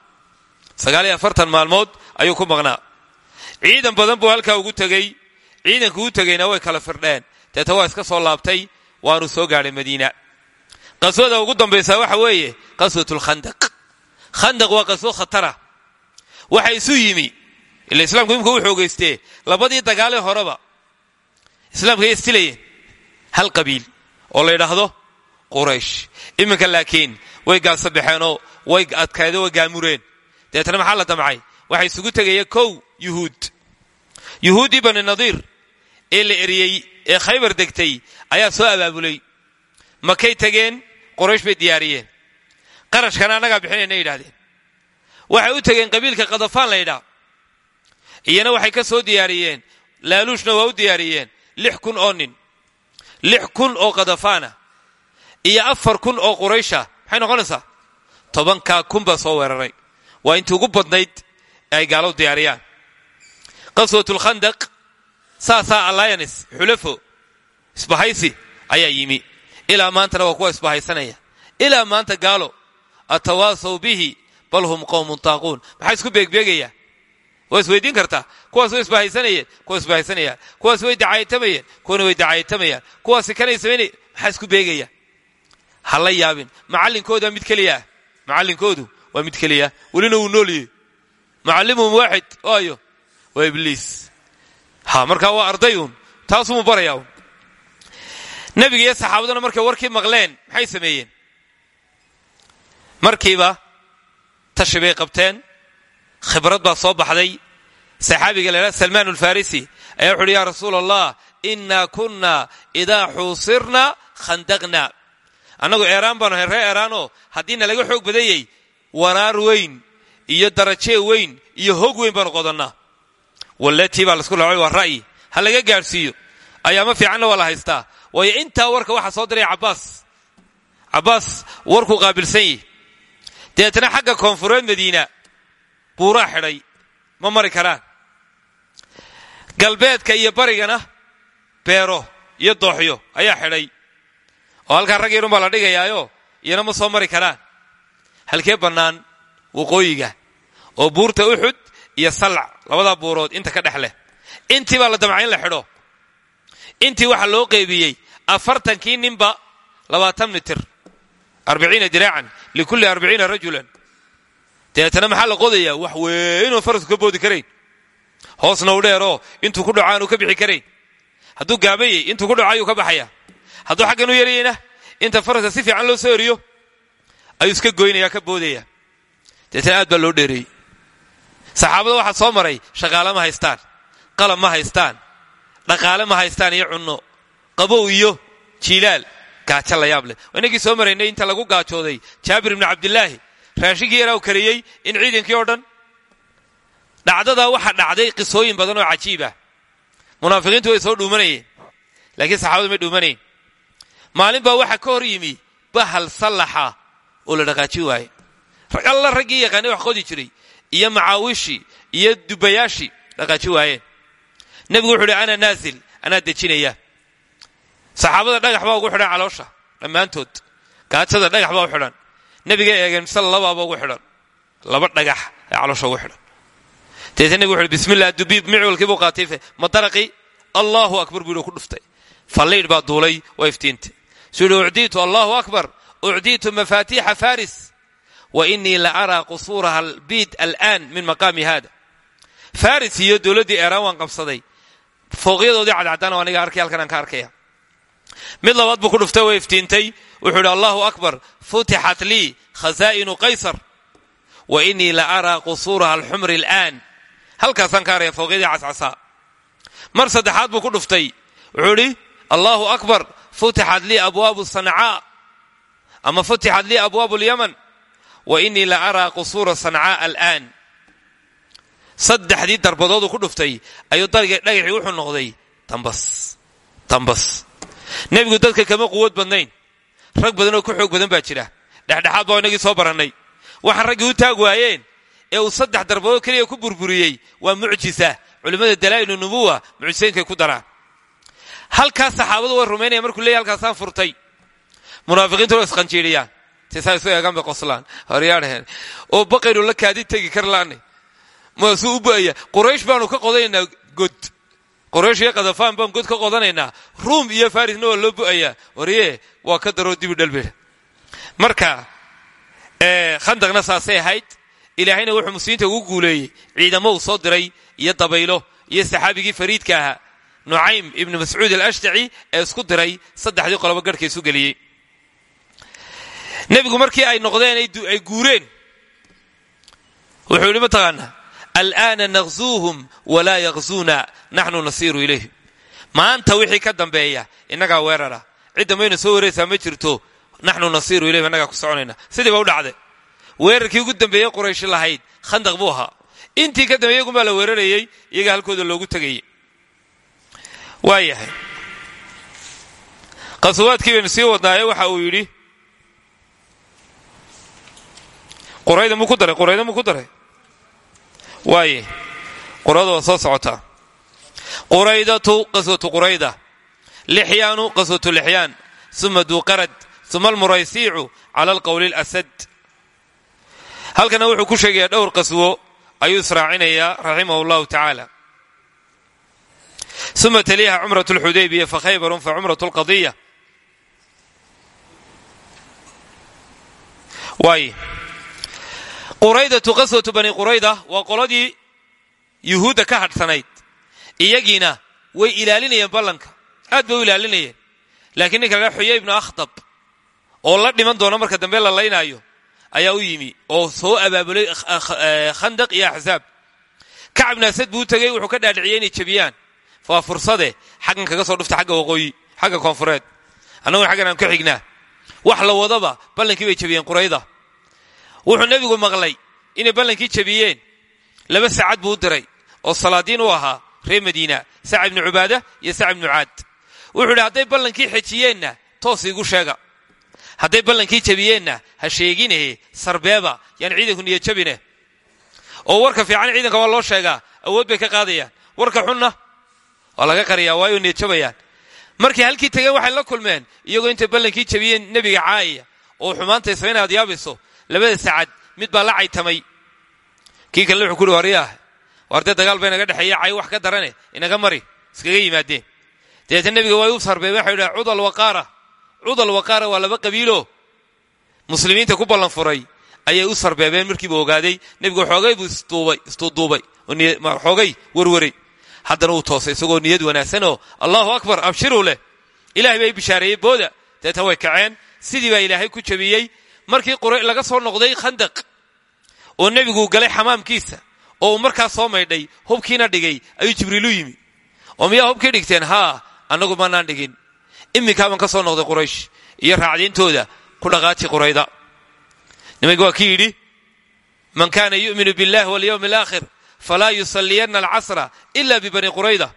Speaker 1: Sagaal iyo afartan maalmood ayuu ku maqnaa. Ciidan badan buu halkaa ugu tegey. Ciidanku u tegeyna way kala firdheen. Deeta waa iska soo laabtay. Waanu soo gaadhay madiina. Qaswada ugu dambaysaa waxa weeye qaswatulkhandaq khandaq waa qaswo khatara. Waxa isu yimi. Ila islaamku imika u xoogaystee labadii dagaalee horeba islaamkay istilayeen hal qabiil oo la yidhaahdo quraysh. Iminka laakiin way gaalsabaxeenoo way adkaydeen way gaamureen. Dabeetna maxaa la damcay? Waxaa isugu tegaya kow yuhuud. Yuhuuddii bani nadiir ee la eriyey ee khaybar degtay ayaa soo abaabulay. Makay tegeen qoraysh bay diyaariyeen qarashkana annagaa bixinayna yidhahdeen waxay u tegeen qabiilka kadafaan la yidhaa iyana waxay ka soo diyaariyeen. Laaluushna waa u diyaariyeen. Lix kun oo nin. Lix kun oo kadafaana iyo afar kun oo quraysha. Maxay noqonaysaa? Tobankaa kun baa soo weeraray. Waa intii ugu badnayd ay gaalow diyaariyaan. Qaswatulkhandaq saasaa allianis xulafo isbahaysi ayaa yimi. Ilaa maantana waa kuwa isbahaysanaya ilaa maanta gaalo atawaasaw bihi bal hum qowmun taaquun maxaa isku beegbeegayaa waa isweydiin kartaa kuwaas way isbahaysanayeen kuwa isbahaysanayaan kuwaas way dacaayatamayeen kuwana way dacaayatamayaan kuwaasi kanay samaynay maxaa isku beegaya ha yaabin macallinkooda mid keliyaah macallinkoodu waa mid keliya welina wuu nooliyey mucallimuhum waaxid waayo waa ibliis ha markaa waa ardayun taasumuu barayaa un nebiga iyo saxaabaduna markay warkii maqleen maxay sameeyeen markiiba tashi bay qabteen khibrad baa soo baxday. Saxaabiga la ydhaha salmaan alfarisi ayaa wuxu uhi ya rasuula allah inaa kunna idaa xuusirna khandaqna. Annagu eeraan baanu ahay ree eeraanoo haddii nalaga xoog badanyay waraar weyn iyo darajee weyn iyo hog weyn baanu qodannaa walletii baa la isku laacay waa ra'yi. Ha laga gaadhsiiyo. Ayaama fiicanna waa la haystaa. Waayo intaa warka waxaa soo diray cabbaas. Cabbaas warkuu qaabilsan yihi deetna xagga koonfureed madiina buuraa xidhay ma mari karaan. Galbeedka iyo barigana beero iyo dooxyo ayaa xidhay. Oo halkaa rag yarun baa la dhigayaayo iyana ma soo mari karaan. Halkee bannaan waqooyiga oo buurta uxud iyo sallac labadaa buurood inta ka dhex leh. Intii baa la damca in la xidho. Intii waxaa loo qeybiyey afartankii ninba labaatan mitir arbiciina diraacan likulli arbiciina rajulan deetana maxaa la qodayaa wax weynoo farasku ka boodi karayn hoosna u dheeroo intuu ku dhaco aanu ka bixi karayn hadduu gaabayey intuu ku dhaco ayuu ka baxaya hadduu xaggan u yarayeyna inta faraska si fiican loo soo eriyo ayuu iska goynaya ka boodaya deetana aad baa loo dheereeyey saxaabada waxaa soo maray shaqaale ma haystaan qalab ma haystaan dhaqaale ma haystaan iyo cunno qabow iyo jiilaal gaajo la yaab leh. Inagii soo maraynay inta lagu gaajooday jaabir ibni cabdilaahi raashinkii yaraa u kariyey in ciidankii oo dhan. Dhacdadaa waxa dhacday qisooyin badan oo cajiibah munaafiqiintu way soo dhuumanayeen. Laakiin saxaabadu may dhuumanayn maalin baa waxaa ka hor yimi bahal sallaxa oo la dhaqaaji waaye. Alla raggii yaqaanay wax qodi jiray iyo macaawishii iyo dubayaashii dhaqaaji waayeen nebigu wuxu uhi ana naasil anaa dejinaya saxaabada dhagax baa ugu xidhan caloosha dhammaantood. Gaajada dhagax baa u xidhan. Nebiga eegeen misal labaaba ugu xidhan. Laba dhagax ee caloosha ugu xidhan. Deeta nebigu wuxu bismillah dubiib micwalkii buu qaatay madaraqi allahu akbar buu ku dhuftay. Falliidh baa duulay waa iftiintay suu yidhi allahu akbar. Ucdiitu mafaatiixa faris wa inii la araa qusuuraha albiid al'aan min maqaami hada faris iyo dowladdii eeraan waan qabsaday. Fooqyadoodii cadcadana waa arkay halkan ka arkaya mid labaad buu ku dhuftay waa iftiintay. Wuxuu idhi allahu akbar futixat lii khasaa'inu qaysar wa inii la araa qusuuraha alxumri al'aan. Halkaasaan ka araya fooqyadii cascasaa mar saddexaad buu ku dhuftay. Wuxuu idhi allahu akbar futixat lii abwaabu sancaa ama futixat lii abwaabu lyaman wa inii la araa qusuura sancaa al'aan. Saddexdii darbadooduu ku dhuftay ayuu dhagaxii wuxuu noqday tambas tambas nebigu dadka kama quwad badnayn. Rag badan oo ku xoog badan baa jira. Dhexdhexaad baa inagii soo barannay. Waxaan raggii u taag waayeen ee uu saddex darbadood keliya ku burburiyey waa mucjisa culimmada dalaa'ilu nubuwa mucjisaynkay ku daraan. Halkaas saxaabadu way rumaynaya markuu leeyahy halkaasaan furtay. Munaafiqiintu waa isqanjiidhiyaan tisaa isu eegaan bay qoslaan. Horyaadheen oo baqaynu la kaadi tegi kar laanay maasuu u bu'aya quraysh baanu ka qodanaynaa god quraysh iyo kadafaan baan god ka qodanaynaa. Ruum iyo farisna waa loo bu'ayaa warye waa ka daroo dibi dhalbedha marka khandaqna saasay ahayd. Ilaahayna wuxuu muslimiinta ugu guuleeyey. Ciidamo soo diray iyo dabaylo iyo saxaabigii fariidka ahaa. Nucaym ibnu mascuud alashtaci ee isku diray saddexdii qolobo garhka isu geliyey. Markii ay noqdeen ay guureen wuxuu yidhi mataqaanaa al'aana naqzuuhum walaa yaqzuuna naxnu nasiiru ilayhim maanta wixii ka dambeeya innagaa weerara. Cidda mayna soo weeraysaa ma jirto naxnu nasiiru ilayhim annagaa ku soconayna. Sidii ba u dhacday. Weerarkii ugu dambeeyey qurayshi lahayd khandaq buu ahaa. Intii ka dambeeyey gunbaa la weerarayey iyaga halkooda loogu tegayey waayahay qaswaadkii baynu sii wadnaaye waxa uu waaye qurada waa soo socotaa quraydatu qaswatu qurayda lixyaanu qaswatu lixyaan uma duuqarad uma almuraysiicu cala alqowli اlasad halkana wuxuu ku sheegayaa dhowr qaswo ayuu israacinayaa raximah اllahu tacaala uma taliyaha cumraة اlxudaybiya fakhaybarun facumraة اlqadiya waay quraydatu qaswatu bani qurayda waa qoladii yuhuudda ka hadhsanayd. Iyagiina way ilaalinayeen ballanka. Aad bay u ilaalinayeen. Laakiin ninka laga xuyay ibnu akhdab oo la dhiman doona marka dambe la laynaayo ayaa u yimi oo soo abaabulay khandaq iyo axsaab kacab ibn asad buu u tegey wuxuu ka dhaadhiciyey inay jebiyaan. Waa fursade xaggan kaga soo dhufta xagga waqooyi xagga koonfureed. Annaguna xaggan aan ka xignaa. Wax la wadaba ballankii bay jebiyeen qurayda wuxuu nebigu maqlay inay ballankii jebiyeen. Laba saacad buu u diray oo salaadiin u ahaa reer madiina saca ibnu cubaada iyo saca ibnu wuxuu idhi hadday ballankii xejiyeenna toos iigu sheega. Hadday ballankii jebiyeenna ha sheegine sarbeeba yaan ciidanku niya jabine oo warka fiican ciidanka waa loo sheegaa awood bay ka qaadayaan. Warka xunna waa laga qariyaa waayo niya jabayaan markay halkii tageen waxay la kulmeen iyagoo intay ballankii jebiyeen nebiga caayaya oo xumaanta ismayna aad yaabayso labada sacad mid baa la caytamay. Kii kalena wuxuu kuhi waryaah waar dee dagaal ba inaga dhexeeya cay wax ka darane inaga mari iskaga yimaadeen. Dabeetna nebiga waa u sarbeeben waxay dhaha cudal waqaara cudal waqaara waa laba qabiilo. Muslimiinta ku ballan furay ayay u sarbeebeen markiibu ogaaday. Nebigu xoogay buu isduuduubay xoogay warwaray. Haddana uu toosay isagoo niyad wanaagsanoo allahu akbar abshiruu leh. Ilahay baa i booda. Deetna way kaceen. Sidii baa ilaahay ku jebiyey markii laga soo noqday khandaq oo nebigu galay xamaamkiisa oo uu markaas soo maydhay hubkiina dhigay ayuu jibriilu yimi. Oo miyaa hubkii dhigteen? Haa annagu maanaan dhigin. Iminkaabaan ka soo noqday quraysh iyo raacdintooda ku dhaqaaji qurayda. Nimanka waa kii yidhi man kaana yu'minu biاllahi walyowmi alaakhir falaa yusalliyanna alcasra ila bibani qurayda.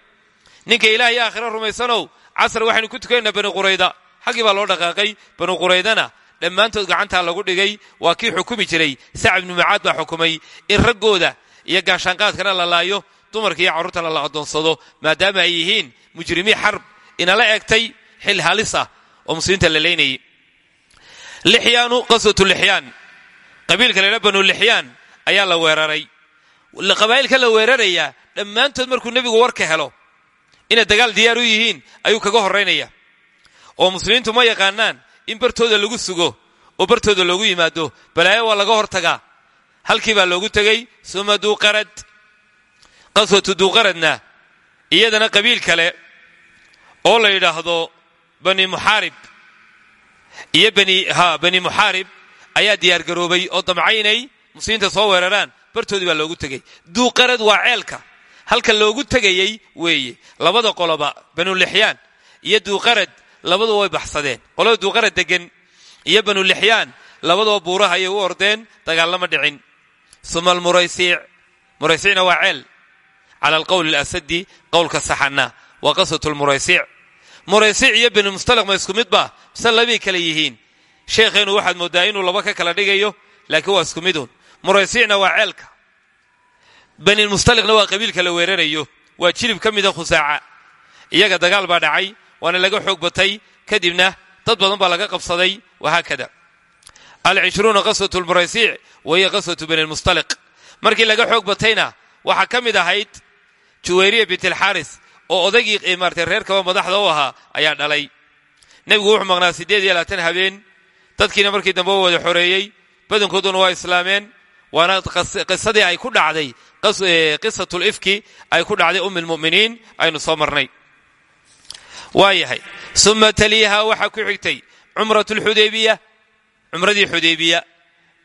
Speaker 1: Ninka ilaah aakhira rumaysanow casr waxaynu ku tukanaynaa bani qurayda. Xaggii baa loo dhaqaaqay bani quraydana dhammaantood gacantaa lagu dhigay waa kii xukumi jiray. Sac ibnu macaad baa xukumay. In raggooda iyo gaashaanqaadkana la laayo dumarka iyo carruurtana la addoonsado maadaama ay yihiin mujrimiin xarb inala egtay xil halis ah oo muslimiinta la leynayay lixyaanu qaswatu lixyaan. Qabiilka laydha banu lixyaan ayaa la weeraray. Qabaa'ilka la weerarayaa dhammaantood markuu nebigu warka helo inay dagaal diyaar u yihiin ayuu kaga horraynaya oo muslimiintu ma yaqaanaan in bartooda lagu sugo oo bartooda loogu yimaado balaayo waa laga hortagaa. Halkii baa loogu tegey suma duuqarad. Qaswatu duuqaradna iyadana qabiil kale oo la yidhaahdo bani muxaarib. Iyo bani muxaarib ayaa diyaargaroobay oo damcaynay muslimiinta soo weeraraan bartoodii baa loogu tegey duuqarad waa ceelka. Halka loogu tegayey weeye labada qoloba banulixyaan iyo duuqarad labaduba way baxsadeen. Qolada duuqarad degan iyo banulixyaan labaduba buuraha ayay u ordeen dagaalama dhicin. Uma almuraysiic muraysiicna waa ceel. Cala alqowl alasadi qowlka saxana waa qaswat lmuraysiic muraysiic iyo bani mustaliq ma isku mid ba? Mise labay kale yihiin? Sheekheennu waxaad mooddaa inuu laba ka kala dhigayo laakiin waa isku midun muraysiicna waa ceelka. Bani mustaliqna waa qabiilka la weerarayo. Waa jilib ka mida khusaaca. Iyaga dagaal baa dhacay waana laga xoog batay kadibna dad badan baa laga qabsaday wahaakada. Alcishruuna qaswatu lmuraysiic wahiya qaswatu bani lmustaliq markii laga xoog batayna waxaa ka mid ahayd juwayriya bint alxaaris oo odaygii maartay reerkaba madaxda u ahaa ayaa dhalay. Nebigu wuxuu maqnaa siddeed iyo labaatan habeen. Dadkiina markii dambe u wada xoreeyey. Badankooduna waa islaameen. Waana qisadii ay ku dhacday qisatul ifki ay ku dhacday ummi lmu'miniin aynu soo marnay waa yahay. Uma taliyaha waxaa ku xigtay cumrat lxudaybiya cumradii xudaybiya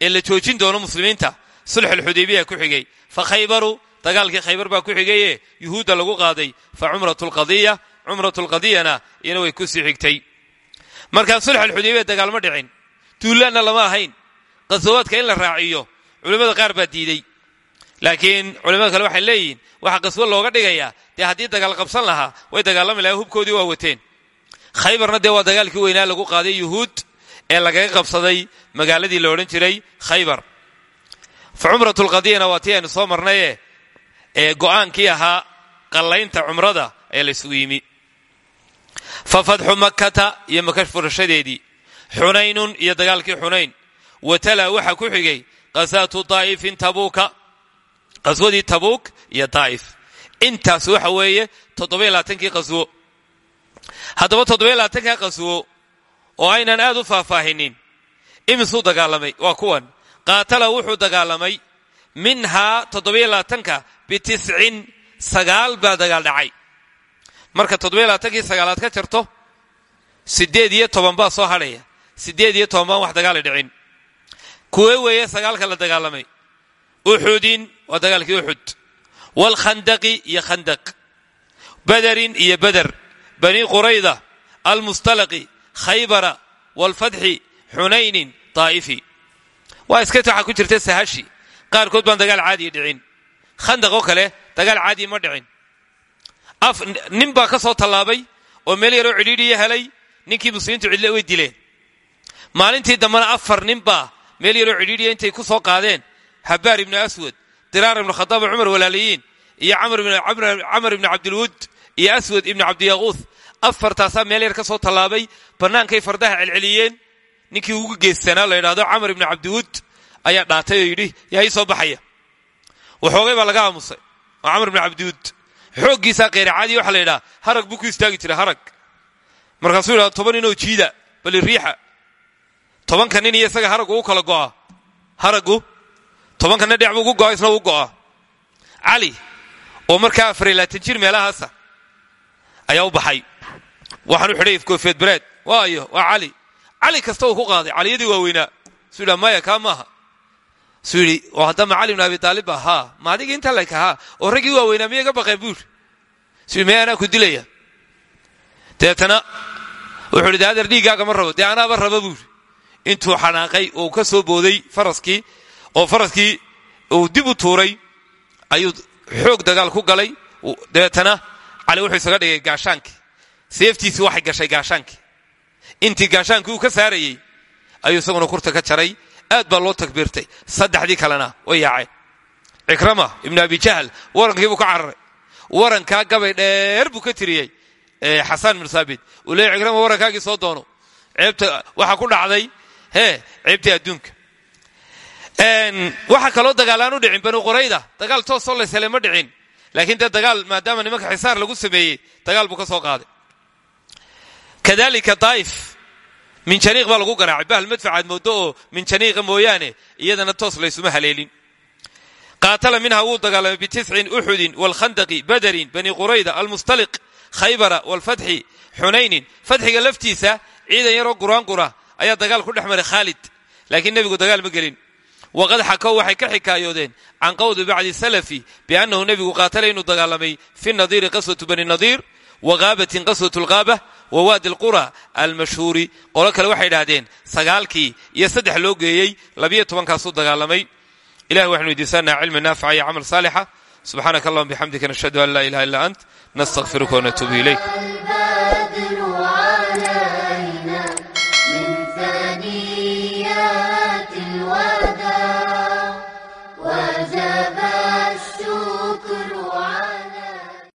Speaker 1: ee la joojin doono muslimiinta sulx alxudaybiya ku xigay. Fa khaybaru dagaalkii khaybar baa ku xigaye yuhuudda lagu qaaday. Fa cumrat lqadiya cumrat lqadiyana iyana way ku sii xigtay. Markaa sulx alxudaybiya dagaalma dhicin. Duulaanna lama ahayn. Qasawaadka in la raaciyo culimmada qaar baa diidey laakiin culimmada kale waxay leeyihiin waxa qaswo looga dhigayaa dee haddii dagaal qabsan lahaa way dagaalami lahaa hubkoodii waa wateen. Khaybarna dee waa dagaalkii weynaa lagu qaaday yuhuud ee lagaga qabsaday magaaladii la odhan jiray khaybar. Fa cumratulqadiyana waa tii ee go'aankii ahaa qallaynta cumrada ee la isugu yimi. Fa fatxu makkata iyo maka furashadeedii iyo dagaalkii xunayn watala waxaa ku xigay qasaatu daa'ifin tabuuka qaswadii tabuuk iyo daa'if intaas waxa weeye toddobaaaankii qaswo. Haddaba toddobaaaatanka qaswo oo aynan aad u faahfaahinin imisuu dagaalamay waa kuwan. Qaatala wuxuu dagaalamay minhaa toddobaaaatanka bitiscin sagaal baa dagaal dhacay. Marka toddobaaaankii sagaalaad ka jarto siddeed iyo soo hadhaya. Siddeed iyo wax dagaala dhicin. Kuwee weeye sagaalka la dagaalamay uxudin waa dagaalkii uxud. Waalkhandaqi iyo khandaq. Badarin iyo bader bani qurayda almustalaqi khaybara waalfatxi xunaynin daa'ifi waa iska waxaa ku jirta sahashi. Qaarkood baan dagaal caadiya dhicin. Khandaq oo kale dagaal caadiya ma dhicin. Nin baa ka soo tallaabay oo meel yaroo cidhiidhiya helay ninkii muslimiintu cidle way dileen. Maalintii dambena afar nin baa meel yaroo cidhiidhiya intay ku qaadeen habaar ibnu aswad diraar ibnu khadaab cumar walaalayiin iyo camar ibnu cabdilwud iyo aswad ibnu cabdiyaquuth afartaasaa meel yar ka soo tallaabay bannaankay fardaha celceliyeen. Ninkii ugu geestanaa la yidhaahdo camar ibnu cabdiwud ayaa dhaatay oo yidhi yaa ii soo baxaya. Waxoogay baa laga aamusay. Oo camar ibnu cabdiwud xooggiisaa qeyracaadii waxa la yidhaha harag buu ku istaagi jiray harag. Markaasuu yidhahdo toban ninoo jiida bali riixa. Tobanka nin iyo isaga haraggu u kala go'a haraggu tobankanna dhinac buu ugu go'a isna u go'a. Oo markaa afar laatan jir meelahaasa ayaa u baxay. Waxaan u xidhay koofeed bereed. Waayo waa cali cali kasta uu ku qaaday. Caliyadii waaweynaa suu yidhaha maya kaa maaha. Suu yidhi oo cali ibnu abi taalib ba haa ma adigii inta layka haa oo raggii waaweynaa miya ga baqeen buur? Suu anaa ku dilaya. Deetana wuxuu yidhi de ma rabo. Dee anaaba raba buuri intuu xanaaqay oo ka soo booday faraskii oo faraskii uu dib u tuuray ayuu xoog dagaal ku galay. Dabeetana cali wuxuu isaga dhigay gaashaankii seeftiisii waxay gashay gaashaankii intii gaashaankii uu ka saarayey ayuu isaguna kurta ka jaray. Aad baa loo takbiirtay. Saddexdii kalena way yaaceen. Cikrama ibnu abi jahl warankii buu ka cararay. Warankaa gabay dheer buu ka tiriyey xasaan ibnu saabit. Uu leey cikrama warankaagii soo doono. Ceebta waxaa ku dhacday hee ceebtii adduunka waxaa kaloo dagaalaan u dhicin banu qurayda. Dagaal toosoo layshelay ma dhicin. Laakiin dee dagaal maadaama nimanka xisaar lagu sameeyey dagaal buu ka soo qaaday. Kadalika daa'if minjaniiq baa lagu garaacay. Bahal madfacaad moodo oo minjaniiqa mooyaane iyadana toos laysuma haleelin. Qaatala minha wuu dagaalamay bitiscin uxudin waalkhandaqi badarin bani qurayda almustaliq khaybara waalfatxi xunaynin fatxiga laftiisa ciidan yaroo guraangura ayaa dagaal ku dhex maray laakiin nebigu dagaal ma gelin waqad xakow waxay ka xikaayoodeen can qowdi bacdi salafi biannahu nebigu qaatala inuu dagaalamay fi nadiiri qaswatu bani nadiir wa qaabatin qaswatu lqaaba wa waadi alqura almashhuuri qolo kale waxay idhaahdeen sagaalkii iyo saddex loo geeyey labiyo tobankaasuu dagaalamay ilahi waxanu weydiisanaa cilmi naafica iyo camal saalixa subxaanaka allahuma bixamdika nashhadu an laa ilaha illa